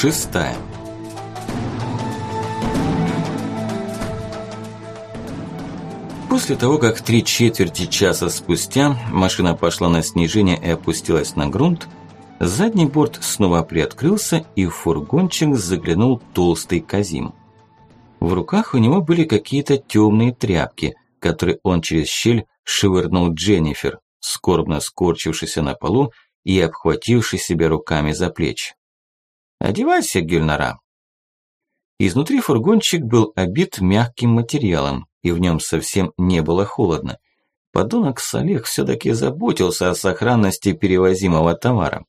Шестая После того, как три четверти часа спустя машина пошла на снижение и опустилась на грунт, задний борт снова приоткрылся и в фургончик заглянул толстый Казим. В руках у него были какие-то темные тряпки, которые он через щель швырнул Дженнифер, скорбно скорчившийся на полу и обхвативший себя руками за плечи. «Одевайся, Гюльнара». Изнутри фургончик был обит мягким материалом, и в нем совсем не было холодно. Подонок Салех все-таки заботился о сохранности перевозимого товара.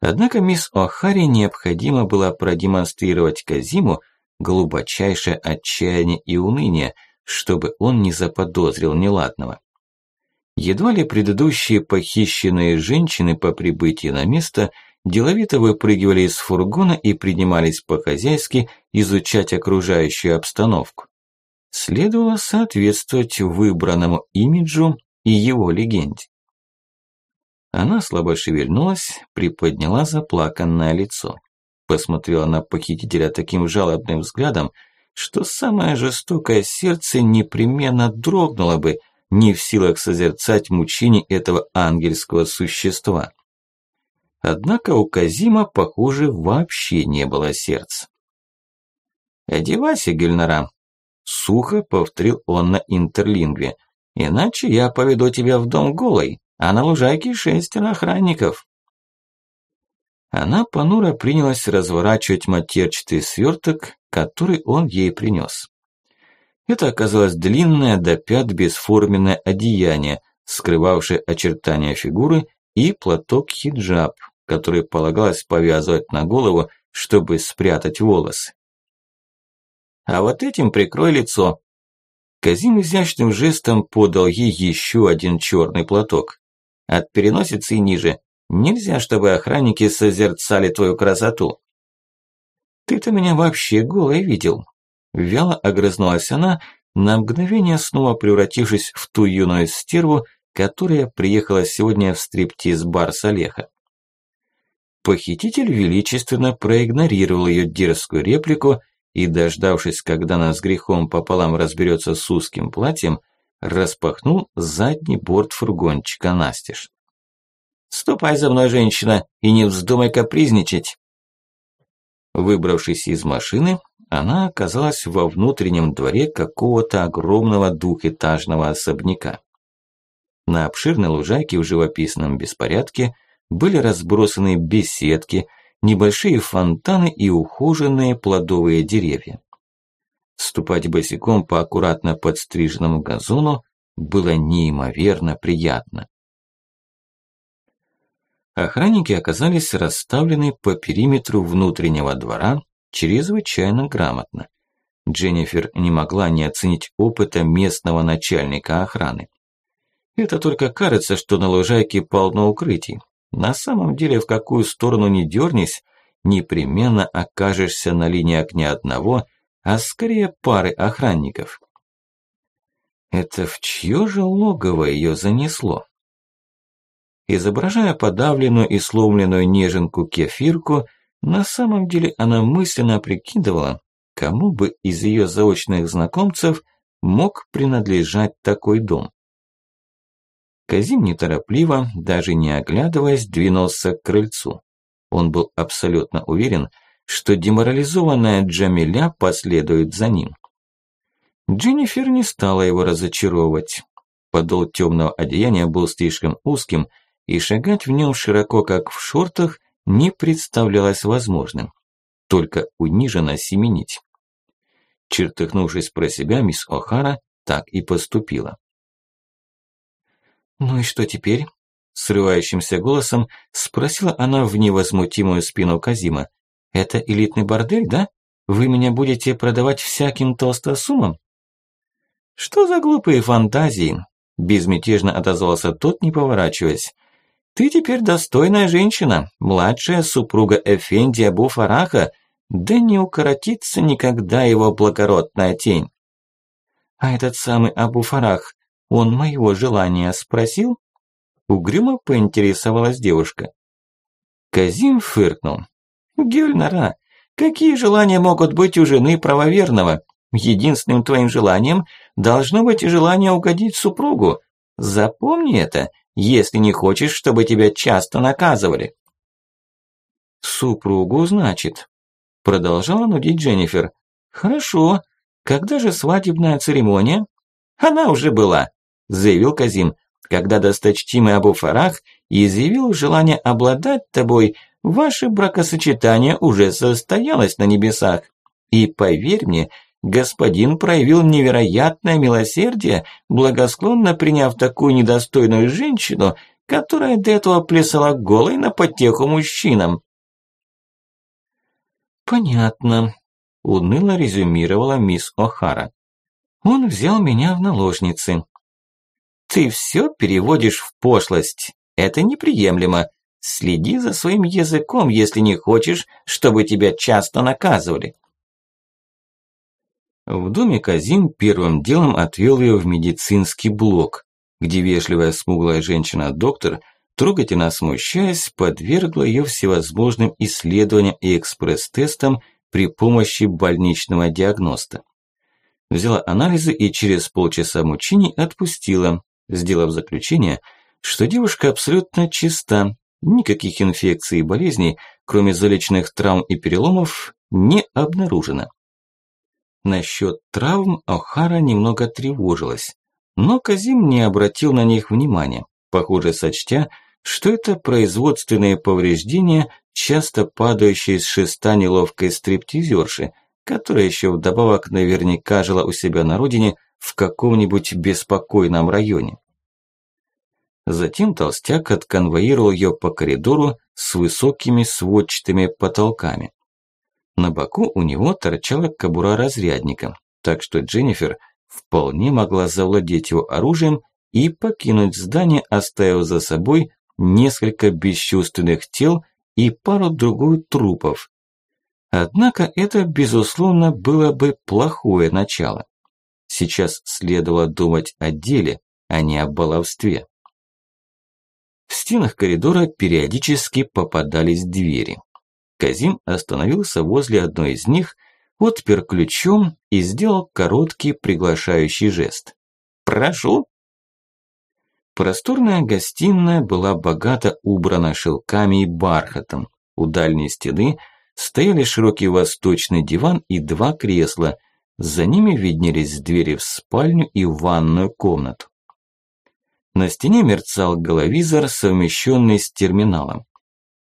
Однако мисс О'Харри необходимо было продемонстрировать Казиму глубочайшее отчаяние и уныние, чтобы он не заподозрил неладного. Едва ли предыдущие похищенные женщины по прибытии на место деловито выпрыгивали из фургона и принимались по-хозяйски изучать окружающую обстановку. Следовало соответствовать выбранному имиджу и его легенде. Она слабо шевельнулась, приподняла заплаканное лицо. Посмотрела на похитителя таким жалобным взглядом, что самое жестокое сердце непременно дрогнуло бы – не в силах созерцать мучений этого ангельского существа. Однако у Казима, похоже, вообще не было сердца. «Одевайся, Гюльнара», – сухо повторил он на интерлингве, «иначе я поведу тебя в дом голой, а на лужайке шестеро охранников». Она понуро принялась разворачивать матерчатый сверток, который он ей принес. Это оказалось длинное до пят бесформенное одеяние, скрывавшее очертания фигуры, и платок-хиджаб, который полагалось повязывать на голову, чтобы спрятать волосы. «А вот этим прикрой лицо». Казим изящным жестом подал ей еще один черный платок. От переносицы и ниже. Нельзя, чтобы охранники созерцали твою красоту. Ты-то меня вообще голой видел. Вяло огрызнулась она, на мгновение снова превратившись в ту юную стерву, которая приехала сегодня в стриптиз-бар Салеха. Похититель величественно проигнорировал ее дерзкую реплику и, дождавшись, когда она с грехом пополам разберется с узким платьем, распахнул задний борт фургончика настежь. «Ступай за мной, женщина, и не вздумай капризничать!» Выбравшись из машины, она оказалась во внутреннем дворе какого-то огромного двухэтажного особняка. На обширной лужайке в живописном беспорядке были разбросаны беседки, небольшие фонтаны и ухоженные плодовые деревья. Ступать босиком по аккуратно подстриженному газону было неимоверно приятно. Охранники оказались расставлены по периметру внутреннего двора чрезвычайно грамотно. Дженнифер не могла не оценить опыта местного начальника охраны. Это только кажется, что на лужайке полно укрытий. На самом деле, в какую сторону ни дернись, непременно окажешься на линии огня одного, а скорее пары охранников. Это в чье же логово ее занесло? Изображая подавленную и сломленную неженку кефирку, на самом деле она мысленно прикидывала, кому бы из ее заочных знакомцев мог принадлежать такой дом. Казим неторопливо, даже не оглядываясь, двинулся к крыльцу. Он был абсолютно уверен, что деморализованная Джамиля последует за ним. Дженнифер не стала его разочаровывать. Подол темного одеяния был слишком узким, и шагать в нем широко, как в шортах, не представлялось возможным. Только униженно семенить. Чертыхнувшись про себя, мисс О'Хара так и поступила. «Ну и что теперь?» Срывающимся голосом спросила она в невозмутимую спину Казима. «Это элитный бордель, да? Вы меня будете продавать всяким толстосумам?» «Что за глупые фантазии?» Безмятежно отозвался тот, не поворачиваясь. Ты теперь достойная женщина, младшая супруга Эфенди Абу Фараха, да не укоротится никогда его благородная тень. А этот самый Абу Фарах, он моего желания спросил? Угрюмо поинтересовалась девушка. Казим фыркнул. Гюльнара, какие желания могут быть у жены правоверного? Единственным твоим желанием должно быть желание угодить супругу. Запомни это, если не хочешь, чтобы тебя часто наказывали. Супругу, значит. Продолжала нудить Дженнифер. Хорошо. Когда же свадебная церемония? Она уже была, заявил Казим, когда досточтимый Абу Фарах изъявил желание обладать тобой, ваше бракосочетание уже состоялось на небесах. И поверь мне, господин проявил невероятное милосердие, благосклонно приняв такую недостойную женщину, которая до этого плясала голой на потеху мужчинам. «Понятно», – уныло резюмировала мисс О'Хара. «Он взял меня в наложницы». «Ты все переводишь в пошлость. Это неприемлемо. Следи за своим языком, если не хочешь, чтобы тебя часто наказывали». В доме Казим первым делом отвел ее в медицинский блок, где вежливая смуглая женщина-доктор – трогательно смущаясь, подвергла ее всевозможным исследованиям и экспресс-тестам при помощи больничного диагноста. Взяла анализы и через полчаса мучений отпустила, сделав заключение, что девушка абсолютно чиста, никаких инфекций и болезней, кроме залеченных травм и переломов, не обнаружено. Насчет травм Охара немного тревожилась, но Казим не обратил на них внимания, похоже сочтя, что это производственные повреждения, часто падающие с шеста неловкой стриптизерши, которая еще вдобавок наверняка жила у себя на родине в каком-нибудь беспокойном районе. Затем толстяк отконвоировал ее по коридору с высокими сводчатыми потолками. На боку у него торчала кобура разрядника, так что Дженнифер вполне могла завладеть его оружием и покинуть здание, оставив за собой несколько бесчувственных тел и пару-другую трупов. Однако это, безусловно, было бы плохое начало. Сейчас следовало думать о деле, а не о баловстве. В стенах коридора периодически попадались двери. Казим остановился возле одной из них, отпер ключом и сделал короткий приглашающий жест. «Прошу!» Просторная гостиная была богато убрана шелками и бархатом. У дальней стены стояли широкий восточный диван и два кресла. За ними виднелись двери в спальню и в ванную комнату. На стене мерцал головизор, совмещенный с терминалом.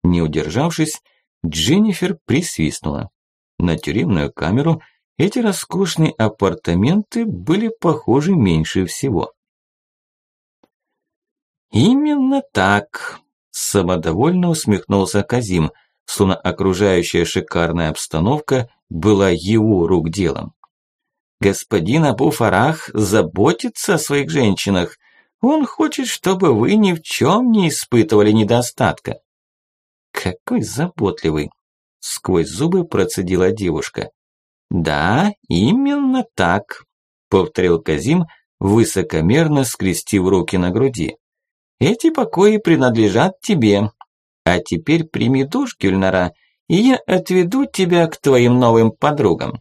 Не удержавшись, Дженнифер присвистнула. На тюремную камеру эти роскошные апартаменты были похожи меньше всего. «Именно так», – самодовольно усмехнулся Казим, словно окружающая шикарная обстановка была его рук делом. «Господин Абу-Фарах заботится о своих женщинах. Он хочет, чтобы вы ни в чем не испытывали недостатка». «Какой заботливый!» – сквозь зубы процедила девушка. «Да, именно так», – повторил Казим, высокомерно скрестив руки на груди. Эти покои принадлежат тебе. А теперь прими душ, Гюльнара, и я отведу тебя к твоим новым подругам».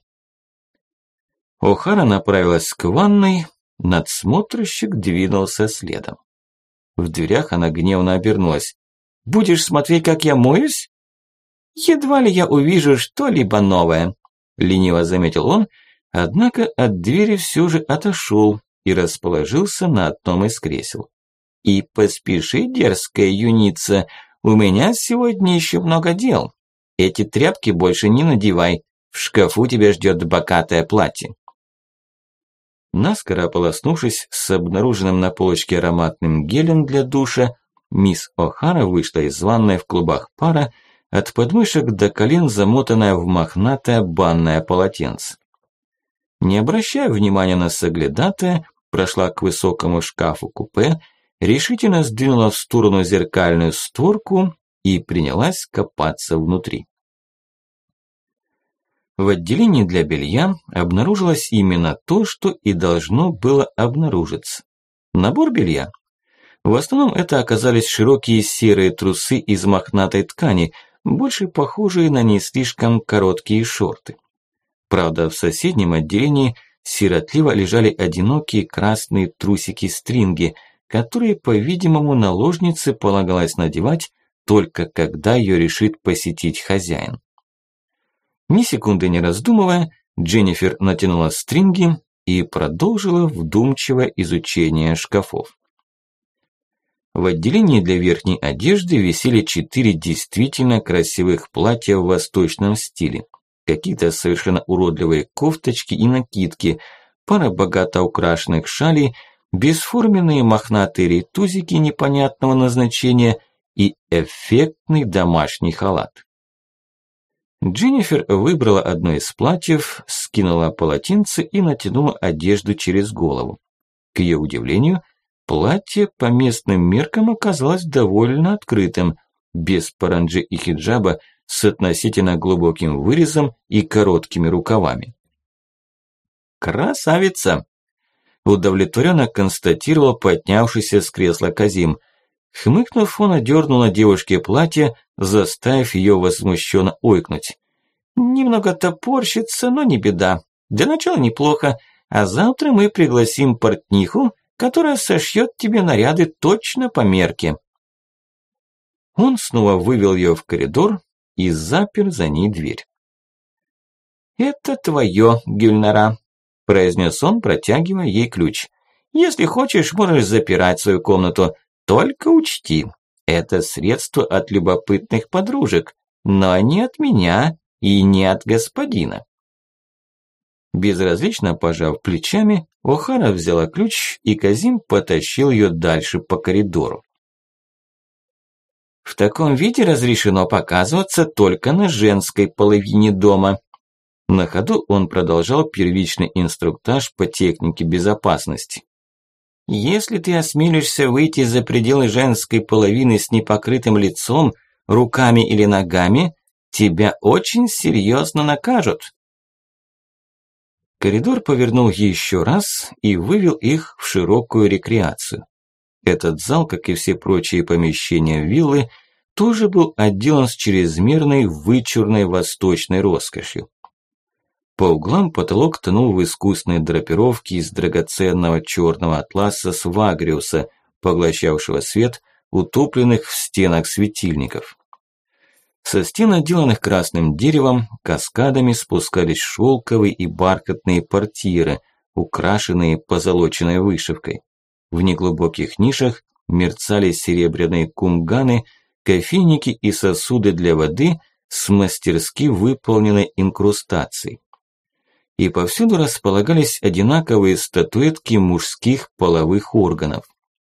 Охара направилась к ванной, надсмотрщик двинулся следом. В дверях она гневно обернулась. «Будешь смотреть, как я моюсь?» «Едва ли я увижу что-либо новое», – лениво заметил он, однако от двери все же отошел и расположился на одном из кресел. И поспеши, дерзкая юница, у меня сегодня еще много дел. Эти тряпки больше не надевай, в шкафу тебя ждет богатое платье. Наскоро ополоснувшись с обнаруженным на полочке ароматным гелем для душа, мисс О'Хара вышла из ванной в клубах пара, от подмышек до колен замотанная в мохнатое банное полотенце. Не обращая внимания на соглядатая, прошла к высокому шкафу купе решительно сдвинула в сторону зеркальную створку и принялась копаться внутри. В отделении для белья обнаружилось именно то, что и должно было обнаружиться. Набор белья. В основном это оказались широкие серые трусы из мохнатой ткани, больше похожие на не слишком короткие шорты. Правда, в соседнем отделении сиротливо лежали одинокие красные трусики-стринги, которые, по-видимому, наложнице полагалось надевать только когда ее решит посетить хозяин. Ни секунды не раздумывая, Дженнифер натянула стринги и продолжила вдумчивое изучение шкафов. В отделении для верхней одежды висели четыре действительно красивых платья в восточном стиле. Какие-то совершенно уродливые кофточки и накидки, пара богато украшенных шалей, бесформенные мохнатые ретузики непонятного назначения и эффектный домашний халат. Дженнифер выбрала одно из платьев, скинула полотенце и натянула одежду через голову. К ее удивлению, платье по местным меркам оказалось довольно открытым, без паранджи и хиджаба, с относительно глубоким вырезом и короткими рукавами. «Красавица!» – удовлетворенно констатировал поднявшийся с кресла Казим. Хмыкнув, он одернул на девушке платье, заставив ее возмущенно ойкнуть. «Немного топорщится, но не беда. Для начала неплохо, а завтра мы пригласим портниху, которая сошьет тебе наряды точно по мерке». Он снова вывел ее в коридор и запер за ней дверь. «Это твое, Гюльнара», – произнес он, протягивая ей ключ. «Если хочешь, можешь запирать свою комнату, только учти, это средство от любопытных подружек, но не от меня и не от господина. Безразлично пожав плечами, Охара взяла ключ, и Казим потащил ее дальше по коридору. В таком виде разрешено показываться только на женской половине дома. На ходу он продолжал первичный инструктаж по технике безопасности. Если ты осмелишься выйти за пределы женской половины с непокрытым лицом, руками или ногами, тебя очень серьезно накажут. Коридор повернул еще раз и вывел их в широкую рекреацию. Этот зал, как и все прочие помещения виллы, тоже был отделан с чрезмерной вычурной восточной роскошью. По углам потолок тонул в искусной драпировке из драгоценного черного атласа с вагриуса, поглощавшего свет утопленных в стенах светильников. Со стен, отделанных красным деревом, каскадами спускались шелковые и бархатные портьеры, украшенные позолоченной вышивкой. В неглубоких нишах мерцали серебряные кумганы, кофейники и сосуды для воды с мастерски выполненной инкрустацией и повсюду располагались одинаковые статуэтки мужских половых органов.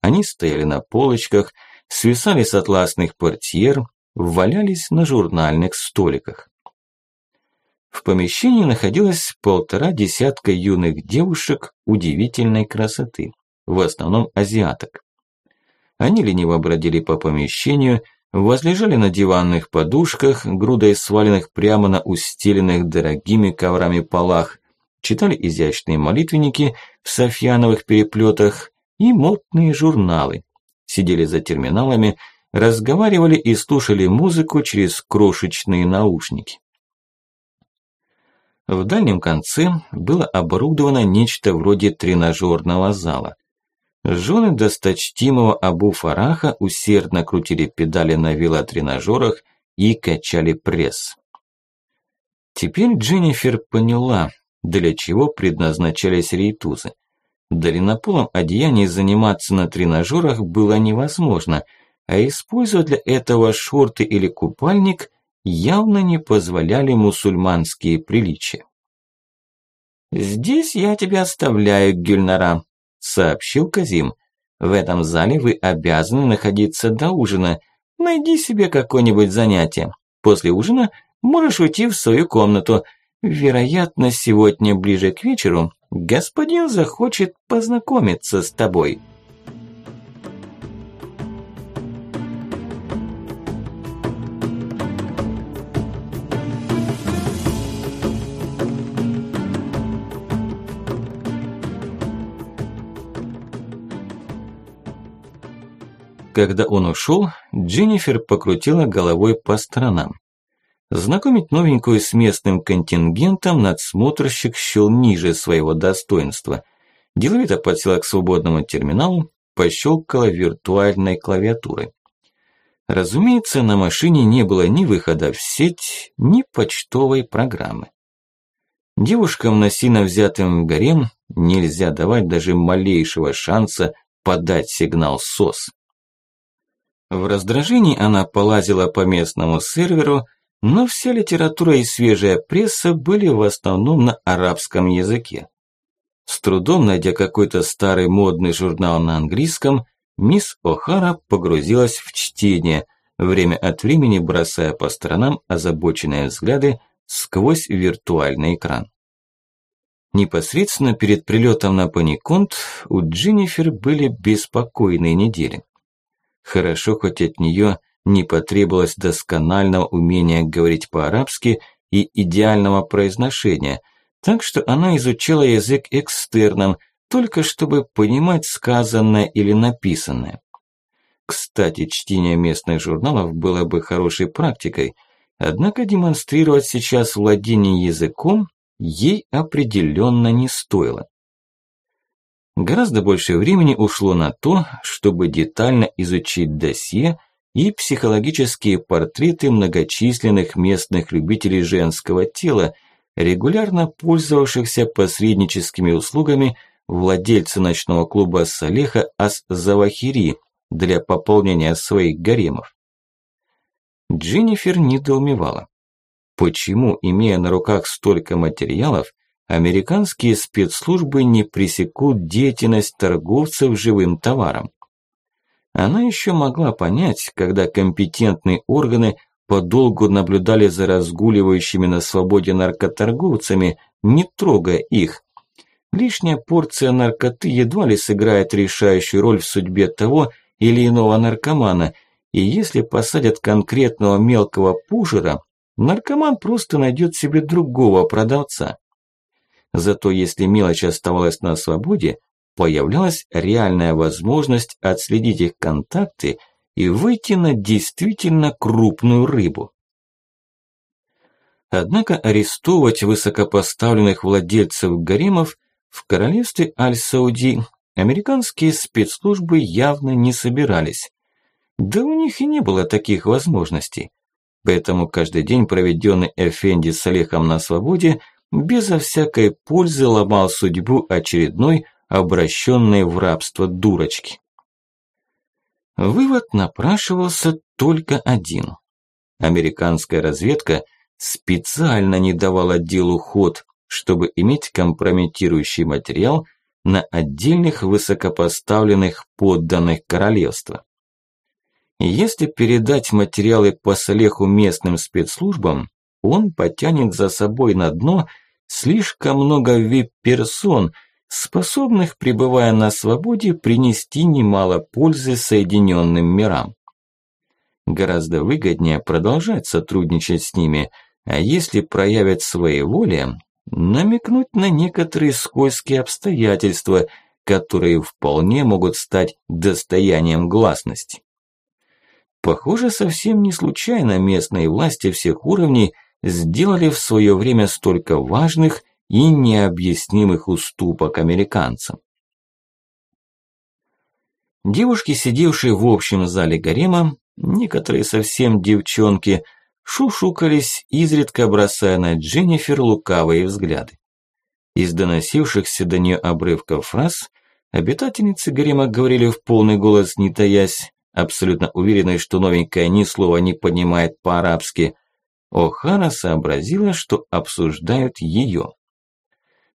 Они стояли на полочках, свисали с атласных портьер, валялись на журнальных столиках. В помещении находилось полтора десятка юных девушек удивительной красоты, в основном азиаток. Они лениво бродили по помещению, возлежали на диванных подушках, грудой сваленных прямо на устеленных дорогими коврами полах, читали изящные молитвенники в софьяновых переплетах и модные журналы, сидели за терминалами, разговаривали и слушали музыку через крошечные наушники. В дальнем конце было оборудовано нечто вроде тренажерного зала. Жены досточтимого Абу Фараха усердно крутили педали на велотренажерах и качали пресс. Теперь Дженнифер поняла, для чего предназначались рейтузы. Длиннополом одеянии заниматься на тренажерах было невозможно, а использовать для этого шорты или купальник явно не позволяли мусульманские приличия. «Здесь я тебя оставляю, Гюльнара», сообщил Казим. В этом зале вы обязаны находиться до ужина. Найди себе какое-нибудь занятие. После ужина можешь уйти в свою комнату. Вероятно, сегодня ближе к вечеру господин захочет познакомиться с тобой. Когда он ушел, Дженнифер покрутила головой по сторонам. Знакомить новенькую с местным контингентом надсмотрщик счел ниже своего достоинства. Деловито подсела к свободному терминалу, пощелкала виртуальной клавиатурой. Разумеется, на машине не было ни выхода в сеть, ни почтовой программы. Девушкам, насильно взятым в гарем, нельзя давать даже малейшего шанса подать сигнал СОС. В раздражении она полазила по местному серверу, но вся литература и свежая пресса были в основном на арабском языке. С трудом найдя какой-то старый модный журнал на английском, мисс О'Хара погрузилась в чтение, время от времени бросая по сторонам озабоченные взгляды сквозь виртуальный экран. Непосредственно перед прилетом на Паниконт у Дженнифер были беспокойные недели. Хорошо, хоть от нее не потребовалось досконального умения говорить по-арабски и идеального произношения, так что она изучала язык экстерном, только чтобы понимать сказанное или написанное. Кстати, чтение местных журналов было бы хорошей практикой, однако демонстрировать сейчас владение языком ей определенно не стоило. Гораздо больше времени ушло на то, чтобы детально изучить досье и психологические портреты многочисленных местных любителей женского тела, регулярно пользовавшихся посредническими услугами владельца ночного клуба Салеха Ас-Завахири для пополнения своих гаремов. Дженнифер недоумевала. Почему, имея на руках столько материалов, американские спецслужбы не пресекут деятельность торговцев живым товаром? Она еще могла понять, когда компетентные органы подолгу наблюдали за разгуливающими на свободе наркоторговцами, не трогая их. Лишняя порция наркоты едва ли сыграет решающую роль в судьбе того или иного наркомана, и если посадят конкретного мелкого пушера, наркоман просто найдет себе другого продавца. Зато если мелочь оставалась на свободе, появлялась реальная возможность отследить их контакты и выйти на действительно крупную рыбу. Однако арестовывать высокопоставленных владельцев гаремов в королевстве Аль-Сауди американские спецслужбы явно не собирались. Да у них и не было таких возможностей. Поэтому каждый день, проведенный Эфенди с Олехом на свободе, безо всякой пользы ломал судьбу очередной обращенной в рабство дурочки. Вывод напрашивался только один. Американская разведка специально не давала делу ход, чтобы иметь компрометирующий материал на отдельных высокопоставленных подданных королевства. Если передать материалы по Салеху местным спецслужбам, он потянет за собой на дно слишком много вип-персон, способных, пребывая на свободе, принести немало пользы Соединенным мирам. Гораздо выгоднее продолжать сотрудничать с ними, а если проявят свои воли, намекнуть на некоторые скользкие обстоятельства, которые вполне могут стать достоянием гласности. Похоже, совсем не случайно местные власти всех уровней сделали в свое время столько важных и необъяснимых уступок американцам. Девушки, сидевшие в общем зале гарема, некоторые совсем девчонки, шушукались, изредка бросая на Дженнифер лукавые взгляды. Из доносившихся до нее обрывков фраз обитательницы гарема говорили в полный голос, не таясь, абсолютно уверенной, что новенькая ни слова не понимает по-арабски, О'Хара сообразила, что обсуждают ее.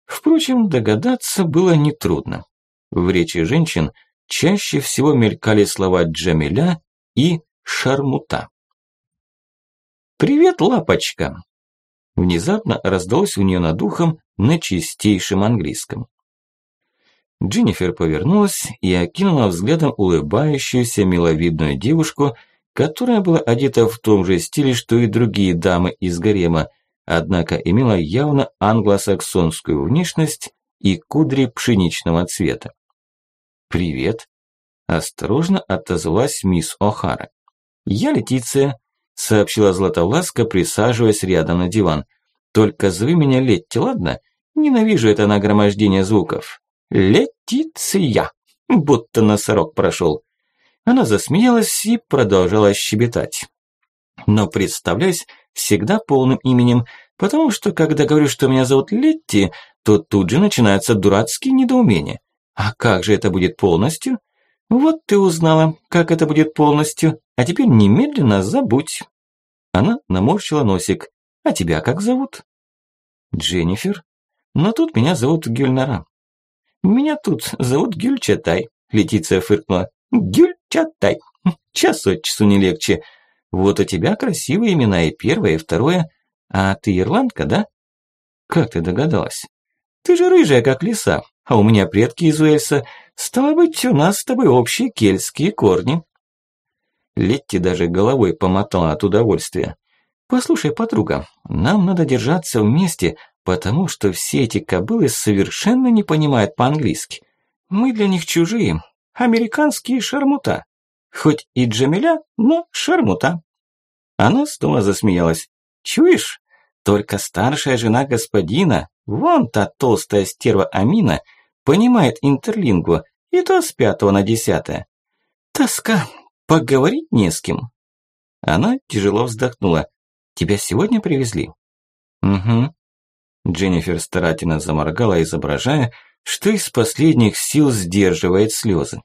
Впрочем, догадаться было нетрудно. В речи женщин чаще всего мелькали слова «джамиля» и «шармута». «Привет, лапочка!» Внезапно раздалось у нее над ухом на чистейшем английском. Дженнифер повернулась и окинула взглядом улыбающуюся миловидную девушку, которая была одета в том же стиле, что и другие дамы из гарема, однако имела явно англосаксонскую внешность и кудри пшеничного цвета. «Привет», – осторожно отозвалась мисс О'Хара. «Я Летиция. сообщила Златовласка, присаживаясь рядом на диван. «Только зови меня Летти, ладно? Ненавижу это нагромождение звуков». «Летиция!» Будто носорог прошел. Она засмеялась и продолжала щебетать. Но представляюсь всегда полным именем, потому что, когда говорю, что меня зовут Летти, то тут же начинаются дурацкие недоумения. А как же это будет полностью? Вот ты узнала, как это будет полностью, а теперь немедленно забудь. Она наморщила носик. А тебя как зовут? Дженнифер. Но тут меня зовут Гюльнара. Меня тут зовут Гюльчатай, Летиция фыркнула. Гюльчатай. Час от часу не легче. Вот у тебя красивые имена и первое, и второе. А ты ирландка, да? Как ты догадалась? Ты же рыжая, как лиса, а у меня предки из Уэльса. Стало быть, у нас с тобой общие кельтские корни. Летти даже головой помотала от удовольствия. «Послушай, подруга, нам надо держаться вместе, потому что все эти кобылы совершенно не понимают по-английски. Мы для них чужие, американские шармута. Хоть и Джамиля, но шармута». Она снова засмеялась. «Чуешь? Только старшая жена господина, вон та толстая стерва Амина, понимает интерлингу, и то с пятого на десятое. Тоска, поговорить не с кем». Она тяжело вздохнула. «Тебя сегодня привезли?» «Угу». Дженнифер старательно заморгала, изображая, что из последних сил сдерживает слезы.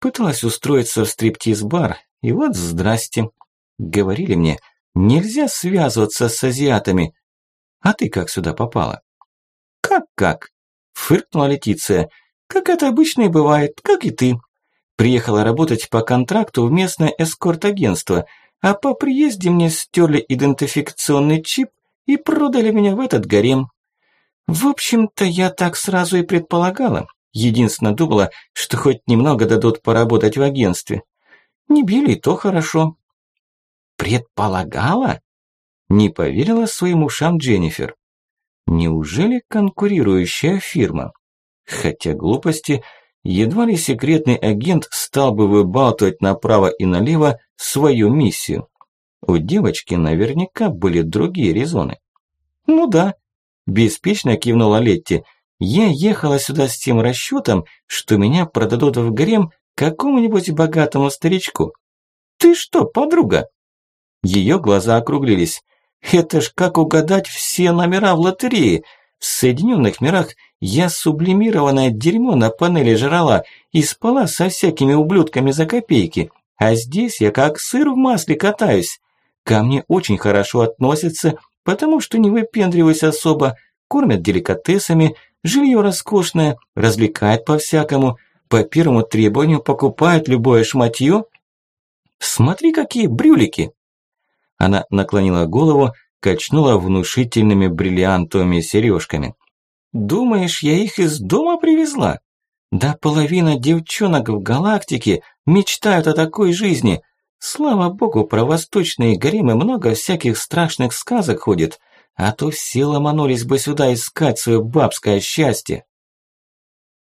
Пыталась устроиться в стриптиз-бар, и вот здрасте. Говорили мне, нельзя связываться с азиатами. А ты как сюда попала? Как-как? Фыркнула Летиция. Как это обычно и бывает, как и ты. Приехала работать по контракту в местное эскорт-агентство, а по приезде мне стерли идентификационный чип и продали меня в этот гарем. В общем-то, я так сразу и предполагала. Единственно думала, что хоть немного дадут поработать в агентстве. Не били, то хорошо. Предполагала? Не поверила своим ушам Дженнифер. Неужели конкурирующая фирма? Хотя глупости, едва ли секретный агент стал бы выбалтывать направо и налево свою миссию. У девочки наверняка были другие резоны. Ну да, беспечно кивнула Летти. Я ехала сюда с тем расчетом, что меня продадут в гарем какому-нибудь богатому старичку. Ты что, подруга? Ее глаза округлились. Это ж как угадать все номера в лотерее. В Соединенных мирах я сублимированное дерьмо на панели жрала и спала со всякими ублюдками за копейки. А здесь я как сыр в масле катаюсь. Ко мне очень хорошо относятся, потому что не выпендриваюсь особо, кормят деликатесами, жилье роскошное, развлекают по-всякому, по первому требованию покупают любое шматье. Смотри, какие брюлики! Она наклонила голову, качнула внушительными бриллиантовыми сережками. «Думаешь, я их из дома привезла? Да половина девчонок в галактике мечтают о такой жизни. Слава богу, про восточные гаремы много всяких страшных сказок ходит, а то все ломанулись бы сюда искать свое бабское счастье».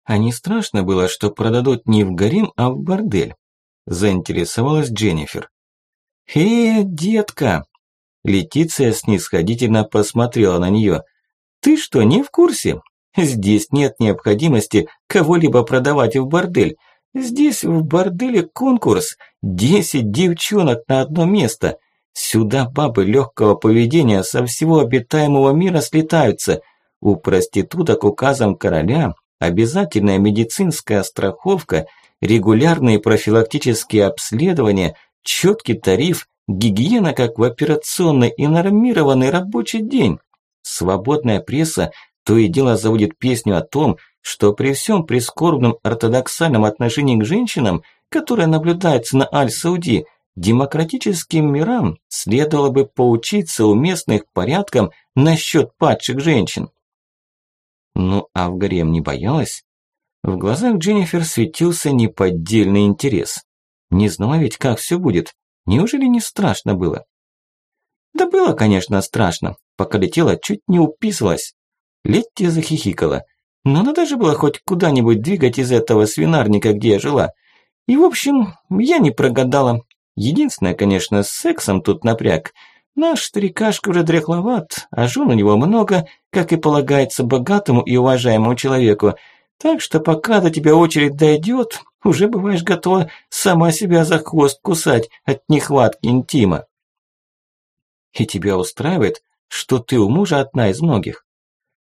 А не страшно было, что продадут не в гарем, а в бордель? Заинтересовалась Дженнифер. «Э, детка!» Летиция снисходительно посмотрела на нее. «Ты что, не в курсе? Здесь нет необходимости кого-либо продавать в бордель. Здесь в борделе конкурс. Десять девчонок на одно место. Сюда бабы легкого поведения со всего обитаемого мира слетаются. У проституток указом короля обязательная медицинская страховка, регулярные профилактические обследования – четкий тариф, гигиена как в операционной и нормированный рабочий день. Свободная пресса то и дело заводит песню о том, что при всем прискорбном ортодоксальном отношении к женщинам, которое наблюдается на Аль-Сауди, демократическим мирам следовало бы поучиться у местных порядкам насчет падших женщин. Ну, а в гарем не боялась? В глазах Дженнифер светился неподдельный интерес. Не знала ведь, как все будет. Неужели не страшно было? Да было, конечно, страшно. Пока летела, чуть не уписалась. Летти захихикала. Но надо же было хоть куда-нибудь двигать из этого свинарника, где я жила. И, в общем, я не прогадала. Единственное, конечно, с сексом тут напряг. Наш старикашка уже дряхловат, а жен у него много, как и полагается богатому и уважаемому человеку. Так что пока до тебя очередь дойдет, уже бываешь готова сама себя за хвост кусать от нехватки интима. И тебя устраивает, что ты у мужа одна из многих?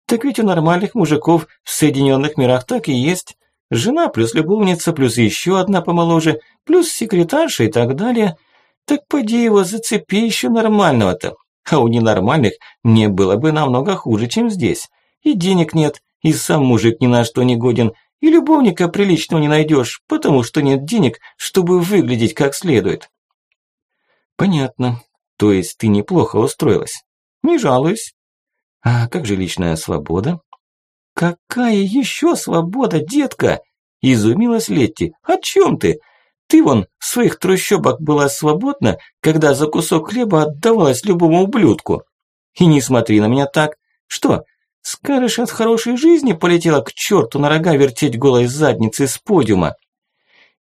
Так ведь у нормальных мужиков в Соединенных мирах так и есть. Жена плюс любовница, плюс еще одна помоложе, плюс секретарша и так далее. Так поди его зацепи еще нормального-то. А у ненормальных мне было бы намного хуже, чем здесь. И денег нет, и сам мужик ни на что не годен, и любовника приличного не найдешь, потому что нет денег, чтобы выглядеть как следует. Понятно. То есть ты неплохо устроилась? Не жалуюсь. А как же личная свобода? «Какая еще свобода, детка?» – изумилась Летти. «О чем ты? Ты вон в своих трущобах была свободна, когда за кусок хлеба отдавалась любому ублюдку. И не смотри на меня так. Что, скажешь, от хорошей жизни полетела к черту на рога вертеть голой задницей с подиума?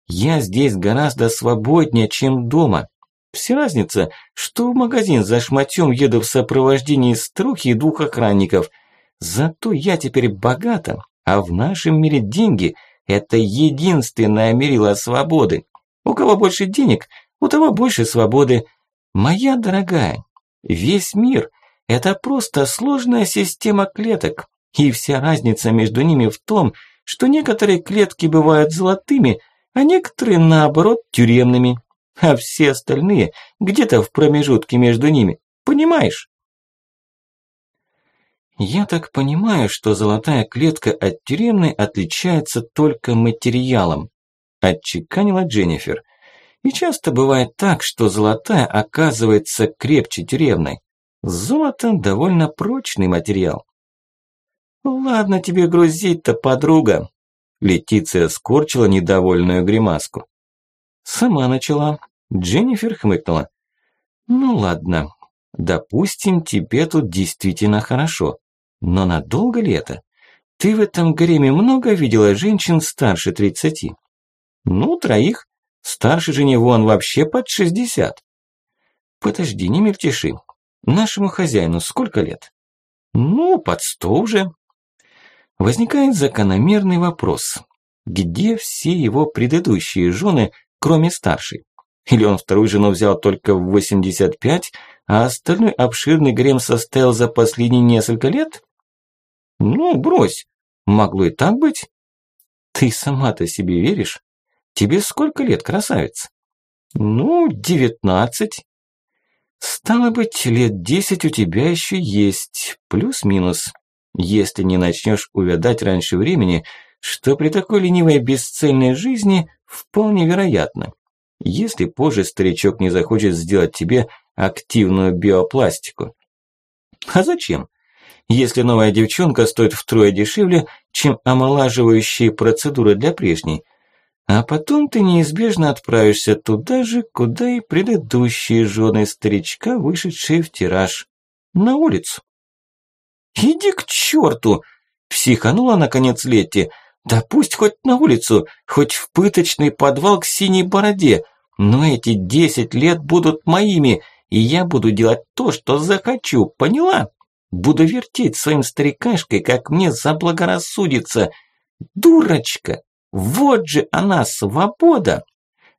Я здесь гораздо свободнее, чем дома. Вся разница, что в магазин за шматьем еду в сопровождении струхи и двух охранников – Зато я теперь богата, а в нашем мире деньги – это единственное мерило свободы. У кого больше денег, у того больше свободы. Моя дорогая, весь мир – это просто сложная система клеток. И вся разница между ними в том, что некоторые клетки бывают золотыми, а некоторые, наоборот, тюремными. А все остальные где-то в промежутке между ними. Понимаешь? Я так понимаю, что золотая клетка от тюремной отличается только материалом, отчеканила Дженнифер. И часто бывает так, что золотая оказывается крепче тюремной. Золото довольно прочный материал. Ладно тебе грузить-то, подруга. Летиция скорчила недовольную гримаску. Сама начала. Дженнифер хмыкнула. Ну ладно, допустим, тебе тут действительно хорошо. Но надолго ли это? Ты в этом гареме много видела женщин старше тридцати? Ну, троих. Старше жене вон вообще под шестьдесят. Подожди, не мельтеши. Нашему хозяину сколько лет? Ну, под сто уже. Возникает закономерный вопрос. Где все его предыдущие жены, кроме старшей? Или он вторую жену взял только в 85, а остальной обширный гарем состоял за последние несколько лет? Ну, брось. Могло и так быть. Ты сама-то себе веришь? Тебе сколько лет, красавица? Ну, девятнадцать. Стало быть, лет десять у тебя еще есть, плюс-минус. Если не начнешь увядать раньше времени, что при такой ленивой бесцельной жизни вполне вероятно. Если позже старичок не захочет сделать тебе активную биопластику. А зачем? если новая девчонка стоит втрое дешевле, чем омолаживающие процедуры для прежней. А потом ты неизбежно отправишься туда же, куда и предыдущие жены старичка, вышедшие в тираж. На улицу. «Иди к черту!» – психанула наконец Летти. «Да пусть хоть на улицу, хоть в пыточный подвал к синей бороде, но эти десять лет будут моими, и я буду делать то, что захочу, поняла?» Буду вертеть своим старикашкой, как мне заблагорассудится. Дурочка! Вот же она, свобода!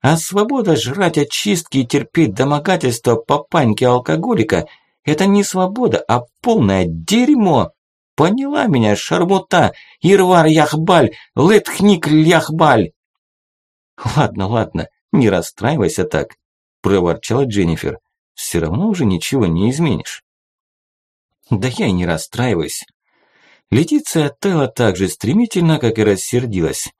А свобода жрать очистки и терпеть домогательства папаньки алкоголика – это не свобода, а полное дерьмо. Поняла меня, шармута, Ирвар Яхбаль, Летхник Яхбаль. Ладно, ладно, не расстраивайся так, проворчала Дженнифер. Все равно уже ничего не изменишь. Да я и не расстраиваюсь. Летиция оттаяла так же стремительно, как и рассердилась.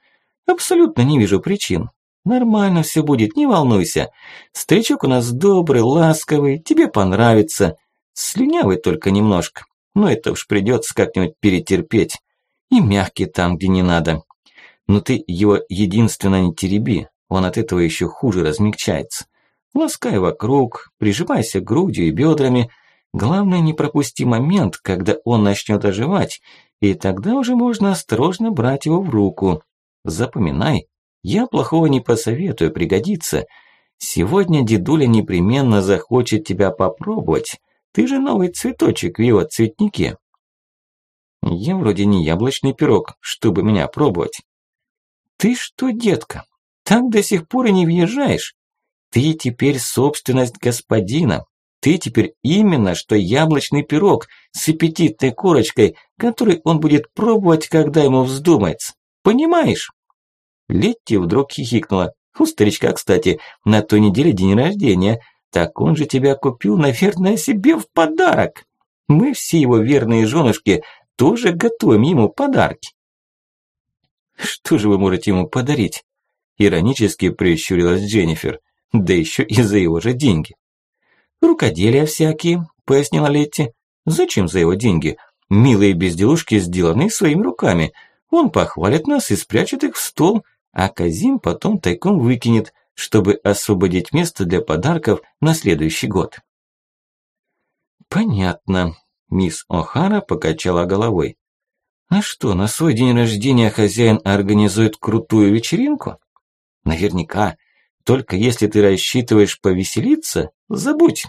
Абсолютно не вижу причин. Нормально все будет, не волнуйся. Старичок у нас добрый, ласковый, тебе понравится. Слюнявый только немножко. Но это уж придется как-нибудь перетерпеть. И мягкий там, где не надо. Но ты его единственно не тереби, он от этого еще хуже размягчается. Ласкай вокруг, прижимайся грудью и бедрами – Главное не пропусти момент, когда он начнет оживать, и тогда уже можно осторожно брать его в руку. Запоминай, я плохого не посоветую, пригодится. Сегодня дедуля непременно захочет тебя попробовать. Ты же новый цветочек в его цветнике. Я вроде не яблочный пирог, чтобы меня пробовать. Ты что, детка, так до сих пор и не въезжаешь? Ты теперь собственность господина. Ты теперь именно что яблочный пирог с аппетитной корочкой, который он будет пробовать, когда ему вздумается. Понимаешь? Летти вдруг хихикнула. У старичка, кстати, на той неделе день рождения. Так он же тебя купил, наверное, себе в подарок. Мы все его верные женушки тоже готовим ему подарки. Что же вы можете ему подарить? Иронически прищурилась Дженнифер. Да еще и за его же деньги. Рукоделия всякие, пояснила Летти. Зачем за его деньги? Милые безделушки, сделанные своими руками. Он похвалит нас и спрячет их в стол, а Казим потом тайком выкинет, чтобы освободить место для подарков на следующий год. Понятно. Мисс О'Хара покачала головой. А что, на свой день рождения хозяин организует крутую вечеринку? Наверняка. Только если ты рассчитываешь повеселиться, забудь.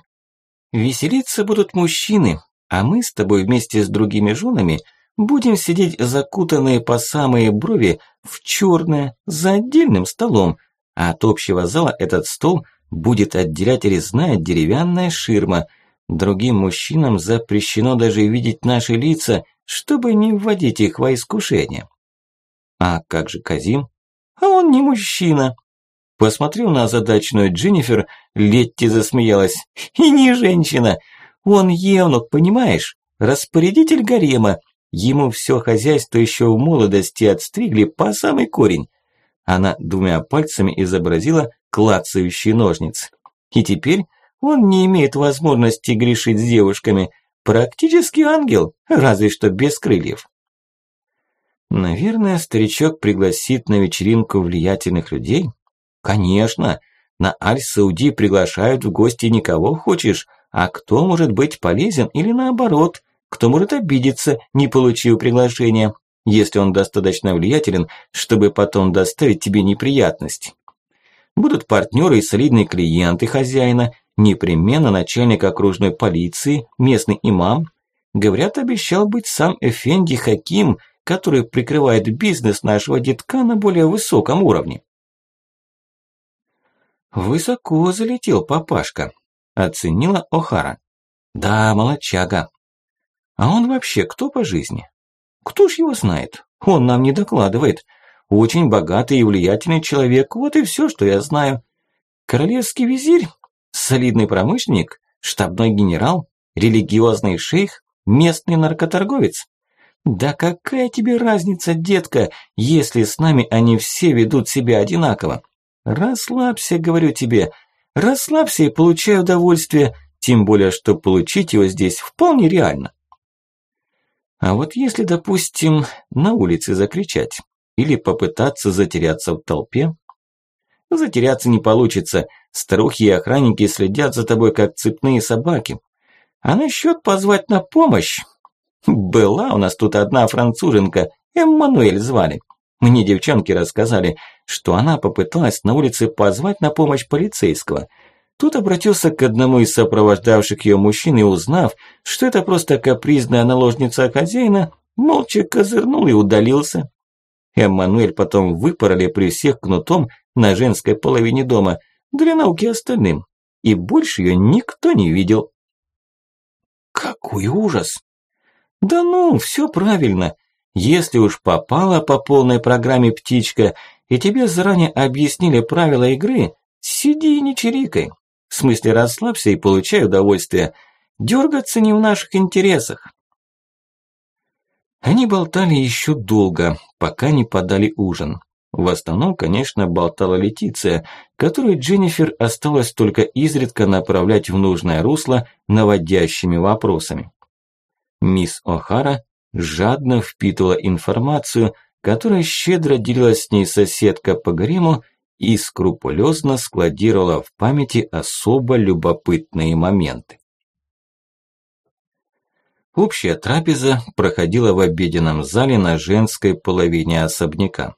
Веселиться будут мужчины, а мы с тобой вместе с другими женами будем сидеть закутанные по самые брови в черное за отдельным столом, а от общего зала этот стол будет отделять резная деревянная ширма. Другим мужчинам запрещено даже видеть наши лица, чтобы не вводить их во искушение. А как же Казим? А он не мужчина. Посмотрел на озадаченную Дженнифер, Летти засмеялась. И не женщина. Он евнух, понимаешь? Распорядитель гарема. Ему все хозяйство еще в молодости отстригли по самый корень. Она двумя пальцами изобразила клацающие ножницы. И теперь он не имеет возможности грешить с девушками. Практически ангел, разве что без крыльев. Наверное, старичок пригласит на вечеринку влиятельных людей, Конечно, на Аль-Сауди приглашают в гости никого хочешь, а кто может быть полезен или наоборот, кто может обидеться, не получив приглашения, если он достаточно влиятелен, чтобы потом доставить тебе неприятности. Будут партнеры и солидные клиенты хозяина, непременно начальник окружной полиции, местный имам. Говорят, обещал быть сам Эфенди Хаким, который прикрывает бизнес нашего детка на более высоком уровне. «Высоко залетел папашка», – оценила Охара. «Да, молочага. А он вообще кто по жизни? Кто ж его знает? Он нам не докладывает. Очень богатый и влиятельный человек, вот и все, что я знаю. Королевский визирь, солидный промышленник, штабной генерал, религиозный шейх, местный наркоторговец. Да какая тебе разница, детка, если с нами они все ведут себя одинаково? Расслабься, говорю тебе. Расслабься и получай удовольствие, тем более, что получить его здесь вполне реально. А вот если, допустим, на улице закричать или попытаться затеряться в толпе, затеряться не получится. Старухи и охранники следят за тобой, как цепные собаки. А насчет позвать на помощь? Была у нас тут одна француженка, Эммануэль звали. Мне девчонки рассказали, что она попыталась на улице позвать на помощь полицейского. Тут обратился к одному из сопровождавших ее мужчин и узнав, что это просто капризная наложница хозяина, молча козырнул и удалился. Эммануэль потом выпороли при всех кнутом на женской половине дома, для науки остальным, и больше ее никто не видел. Какой ужас! Да ну, все правильно. Если уж попала по полной программе птичка, и тебе заранее объяснили правила игры, сиди и не чирикай. В смысле расслабься и получай удовольствие. Дергаться не в наших интересах. Они болтали еще долго, пока не подали ужин. В основном, конечно, болтала Летиция, которой Дженнифер осталось только изредка направлять в нужное русло наводящими вопросами. Мисс О'Хара жадно впитывала информацию, которой щедро делилась с ней соседка по гриму и скрупулезно складировала в памяти особо любопытные моменты. Общая трапеза проходила в обеденном зале на женской половине особняка.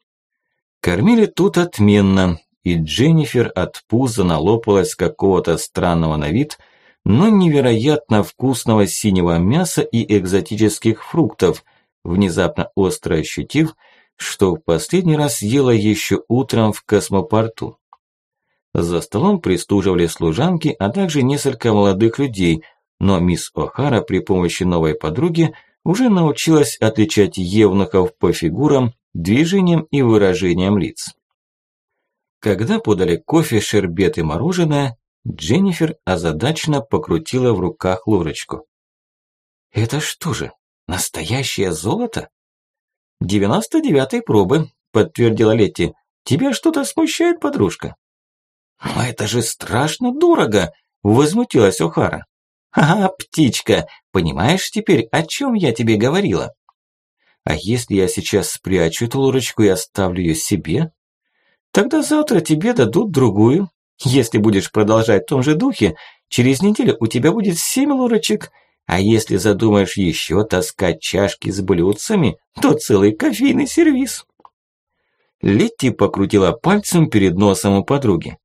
Кормили тут отменно, и Дженнифер от пуза налопалась какого-то странного на вид, но невероятно вкусного синего мяса и экзотических фруктов, внезапно остро ощутив, что в последний раз ела еще утром в космопорту. За столом пристуживали служанки, а также несколько молодых людей, но мисс О'Хара при помощи новой подруги уже научилась отличать евнухов по фигурам, движениям и выражениям лиц. Когда подали кофе, шербет и мороженое, Дженнифер озадаченно покрутила в руках лурочку. «Это что же, настоящее золото?» «Девяносто девятой пробы», – подтвердила Летти. «Тебя что-то смущает, подружка?» «Но это же страшно дорого!» – возмутилась Охара. «Ага, птичка, понимаешь теперь, о чем я тебе говорила?» «А если я сейчас спрячу эту лурочку и оставлю ее себе?» «Тогда завтра тебе дадут другую. Если будешь продолжать в том же духе, через неделю у тебя будет семь лурочек, а если задумаешь еще таскать чашки с блюдцами, то целый кофейный сервиз». Летти покрутила пальцем перед носом у подруги.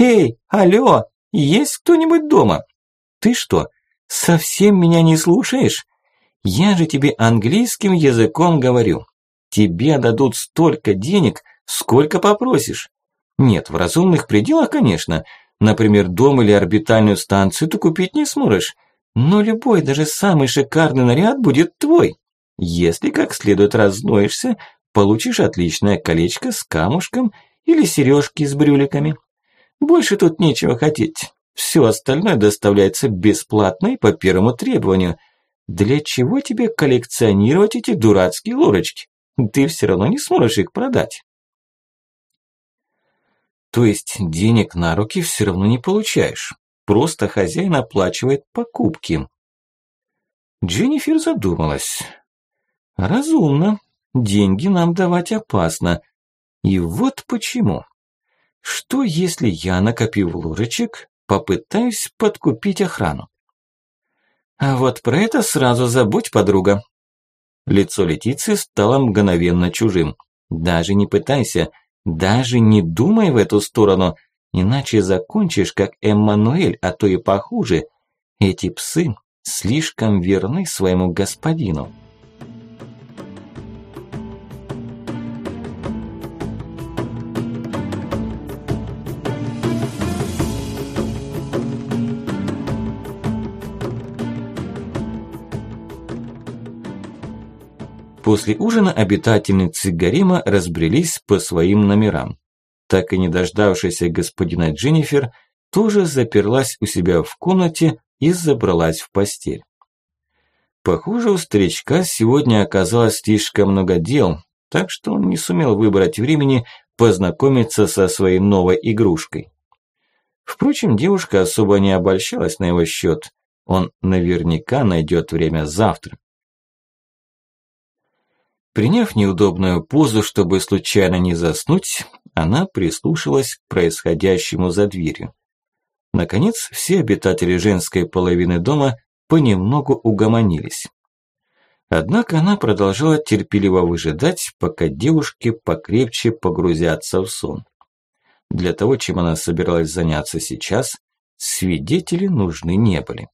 «Эй, алло, есть кто-нибудь дома?» «Ты что, совсем меня не слушаешь? Я же тебе английским языком говорю. Тебе дадут столько денег, сколько попросишь. Нет, в разумных пределах, конечно. Например, дом или орбитальную станцию ты купить не сможешь. Но любой, даже самый шикарный наряд будет твой. Если как следует разноешься, получишь отличное колечко с камушком или сережки с брюликами. Больше тут нечего хотеть. Все остальное доставляется бесплатно и по первому требованию. Для чего тебе коллекционировать эти дурацкие лорочки? Ты все равно не сможешь их продать. То есть денег на руки все равно не получаешь. Просто хозяин оплачивает покупки. Дженнифер задумалась. Разумно. Деньги нам давать опасно. И вот почему. Что если я, накопив лурочек, попытаюсь подкупить охрану? А вот про это сразу забудь, подруга. Лицо Летиции стало мгновенно чужим. Даже не пытайся, даже не думай в эту сторону, иначе закончишь как Эммануэль, а то и похуже. Эти псы слишком верны своему господину. После ужина обитательницы гарема разбрелись по своим номерам. Так и не дождавшаяся господина Дженнифер тоже заперлась у себя в комнате и забралась в постель. Похоже, у старичка сегодня оказалось слишком много дел, так что он не сумел выбрать времени познакомиться со своей новой игрушкой. Впрочем, девушка особо не обольщалась на его счет. Он наверняка найдет время завтра. Приняв неудобную позу, чтобы случайно не заснуть, она прислушалась к происходящему за дверью. Наконец, все обитатели женской половины дома понемногу угомонились. Однако она продолжала терпеливо выжидать, пока девушки покрепче погрузятся в сон. Для того, чем она собиралась заняться сейчас, свидетели нужны не были.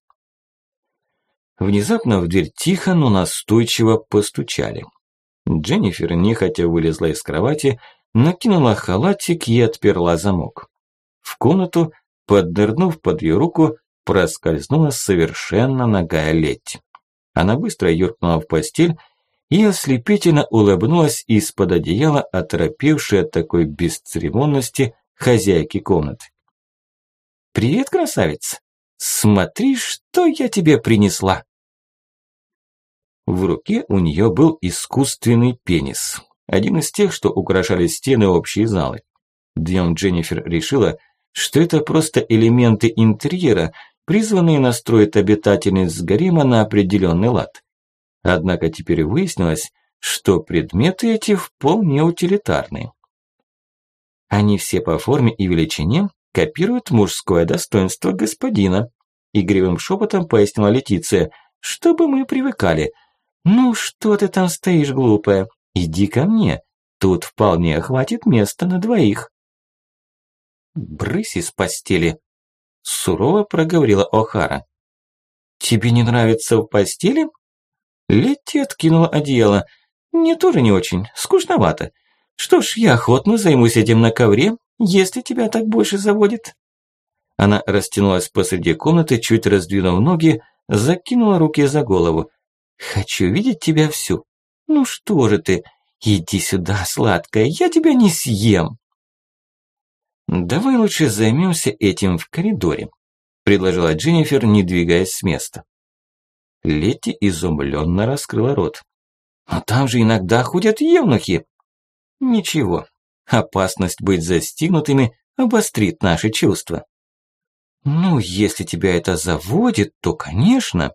Внезапно в дверь тихо, но настойчиво постучали. Дженнифер нехотя вылезла из кровати, накинула халатик и отперла замок. В комнату, поднырнув под ее руку, проскользнула совершенно нагая Летти. Она быстро юркнула в постель и ослепительно улыбнулась из-под одеяла, оторопевшей от такой бесцеремонности хозяйки комнаты. «Привет, красавица! Смотри, что я тебе принесла!» В руке у нее был искусственный пенис. Один из тех, что украшали стены общей залы. Днем Дженнифер решила, что это просто элементы интерьера, призванные настроить обитательниц гарема на определенный лад. Однако теперь выяснилось, что предметы эти вполне утилитарны. Они все по форме и величине копируют мужское достоинство господина, игривым шепотом пояснила Летиция, чтобы мы привыкали – «Ну что ты там стоишь, глупая? Иди ко мне. Тут вполне хватит места на двоих». Брысь из постели, сурово проговорила О'Хара. Тебе не нравится в постели? Летти откинула одеяло. Мне тоже не очень, скучновато. Что ж, я охотно займусь этим на ковре, если тебя так больше заводит. Она растянулась посреди комнаты, чуть раздвинув ноги, закинула руки за голову. «Хочу видеть тебя всю. Ну что же ты? Иди сюда, сладкая, я тебя не съем!» «Давай лучше займемся этим в коридоре», – предложила Дженнифер, не двигаясь с места. Летти изумленно раскрыла рот. «Но там же иногда ходят евнухи!» «Ничего, опасность быть застигнутыми обострит наши чувства». «Ну, если тебя это заводит, то, конечно».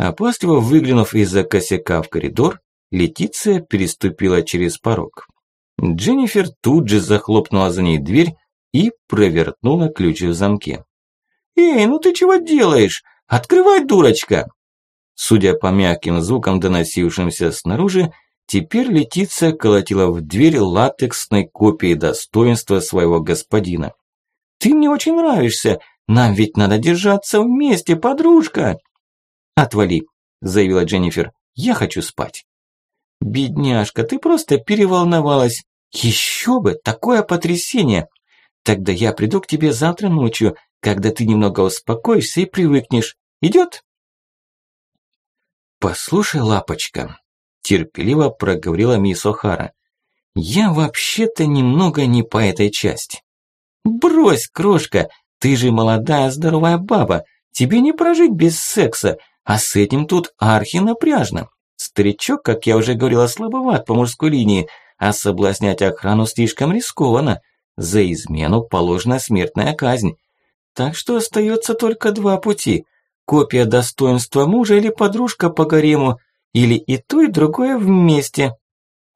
Опасливо выглянув из-за косяка в коридор, Летиция переступила через порог. Дженнифер тут же захлопнула за ней дверь и провернула ключ в замке. «Эй, ну ты чего делаешь? Открывай, дурочка!» Судя по мягким звукам, доносившимся снаружи, теперь Летиция колотила в дверь латексной копией достоинства своего господина. «Ты мне очень нравишься, нам ведь надо держаться вместе, подружка!» «Отвали», – заявила Дженнифер, – «я хочу спать». «Бедняжка, ты просто переволновалась. Еще бы, такое потрясение. Тогда я приду к тебе завтра ночью, когда ты немного успокоишься и привыкнешь. Идет? Послушай, лапочка, терпеливо проговорила мисс О'Хара. Я вообще-то немного не по этой части. Брось, крошка, ты же молодая здоровая баба, тебе не прожить без секса, а с этим тут архи напряжно. Старичок, как я уже говорила, слабоват по мужской линии, а соблазнять охрану слишком рискованно. За измену положена смертная казнь. Так что остается только два пути. Копия достоинства мужа или подружка по гарему, или и то, и другое вместе.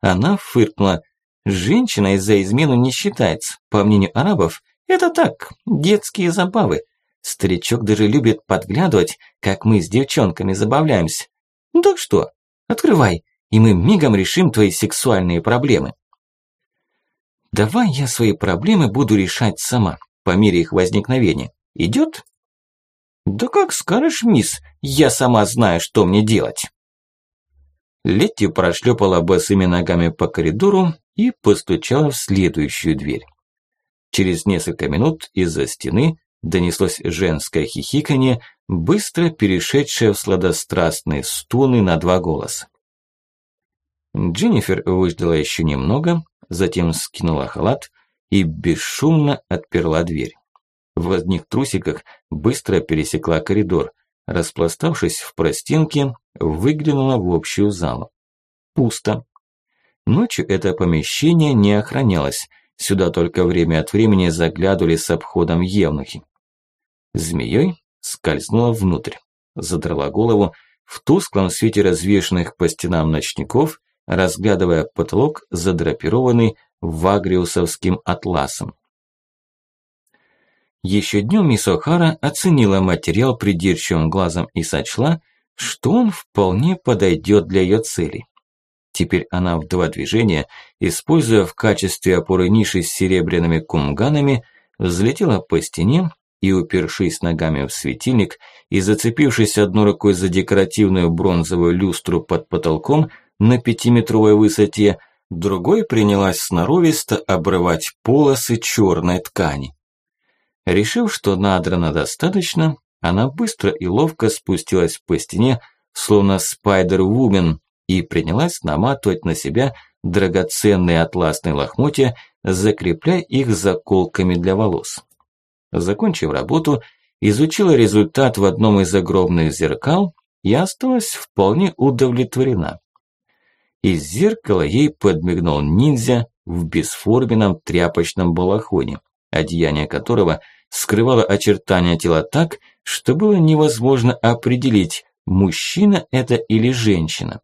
Она фыркнула. Женщина из-за измену не считается. По мнению арабов, это так, детские забавы. Старичок даже любит подглядывать, как мы с девчонками забавляемся. Ну так что, открывай, и мы мигом решим твои сексуальные проблемы. Давай я свои проблемы буду решать сама, по мере их возникновения. Идет? Да как скажешь, мисс, я сама знаю, что мне делать. Летти прошлепала босыми ногами по коридору и постучала в следующую дверь. Через несколько минут из-за стены донеслось женское хихиканье, быстро перешедшее в сладострастные стуны на два голоса. Дженнифер выждала еще немного, затем скинула халат и бесшумно отперла дверь. В одних трусиках быстро пересекла коридор, распластавшись в простинке, выглянула в общую залу. Пусто. Ночью это помещение не охранялось, сюда только время от времени заглядывали с обходом евнухи. Змеей скользнула внутрь, задрала голову, в тусклом свете развешенных по стенам ночников разглядывая потолок, задрапированный вагриусовским атласом. Еще днем мисс О'Хара оценила материал придирчивым глазом и сочла, что он вполне подойдет для ее цели. Теперь она в два движения, используя в качестве опоры ниши с серебряными кумганами, взлетела по стене и, упершись ногами в светильник и зацепившись одной рукой за декоративную бронзовую люстру под потолком, на пятиметровой высоте, другой принялась сноровисто обрывать полосы черной ткани. Решив, что надрано достаточно, она быстро и ловко спустилась по стене, словно спайдер-вумен, и принялась наматывать на себя драгоценные атласные лохмотья, закрепляя их заколками для волос. Закончив работу, изучила результат в одном из огромных зеркал и осталась вполне удовлетворена. Из зеркала ей подмигнул ниндзя в бесформенном тряпочном балахоне, одеяние которого скрывало очертания тела так, что было невозможно определить, мужчина это или женщина.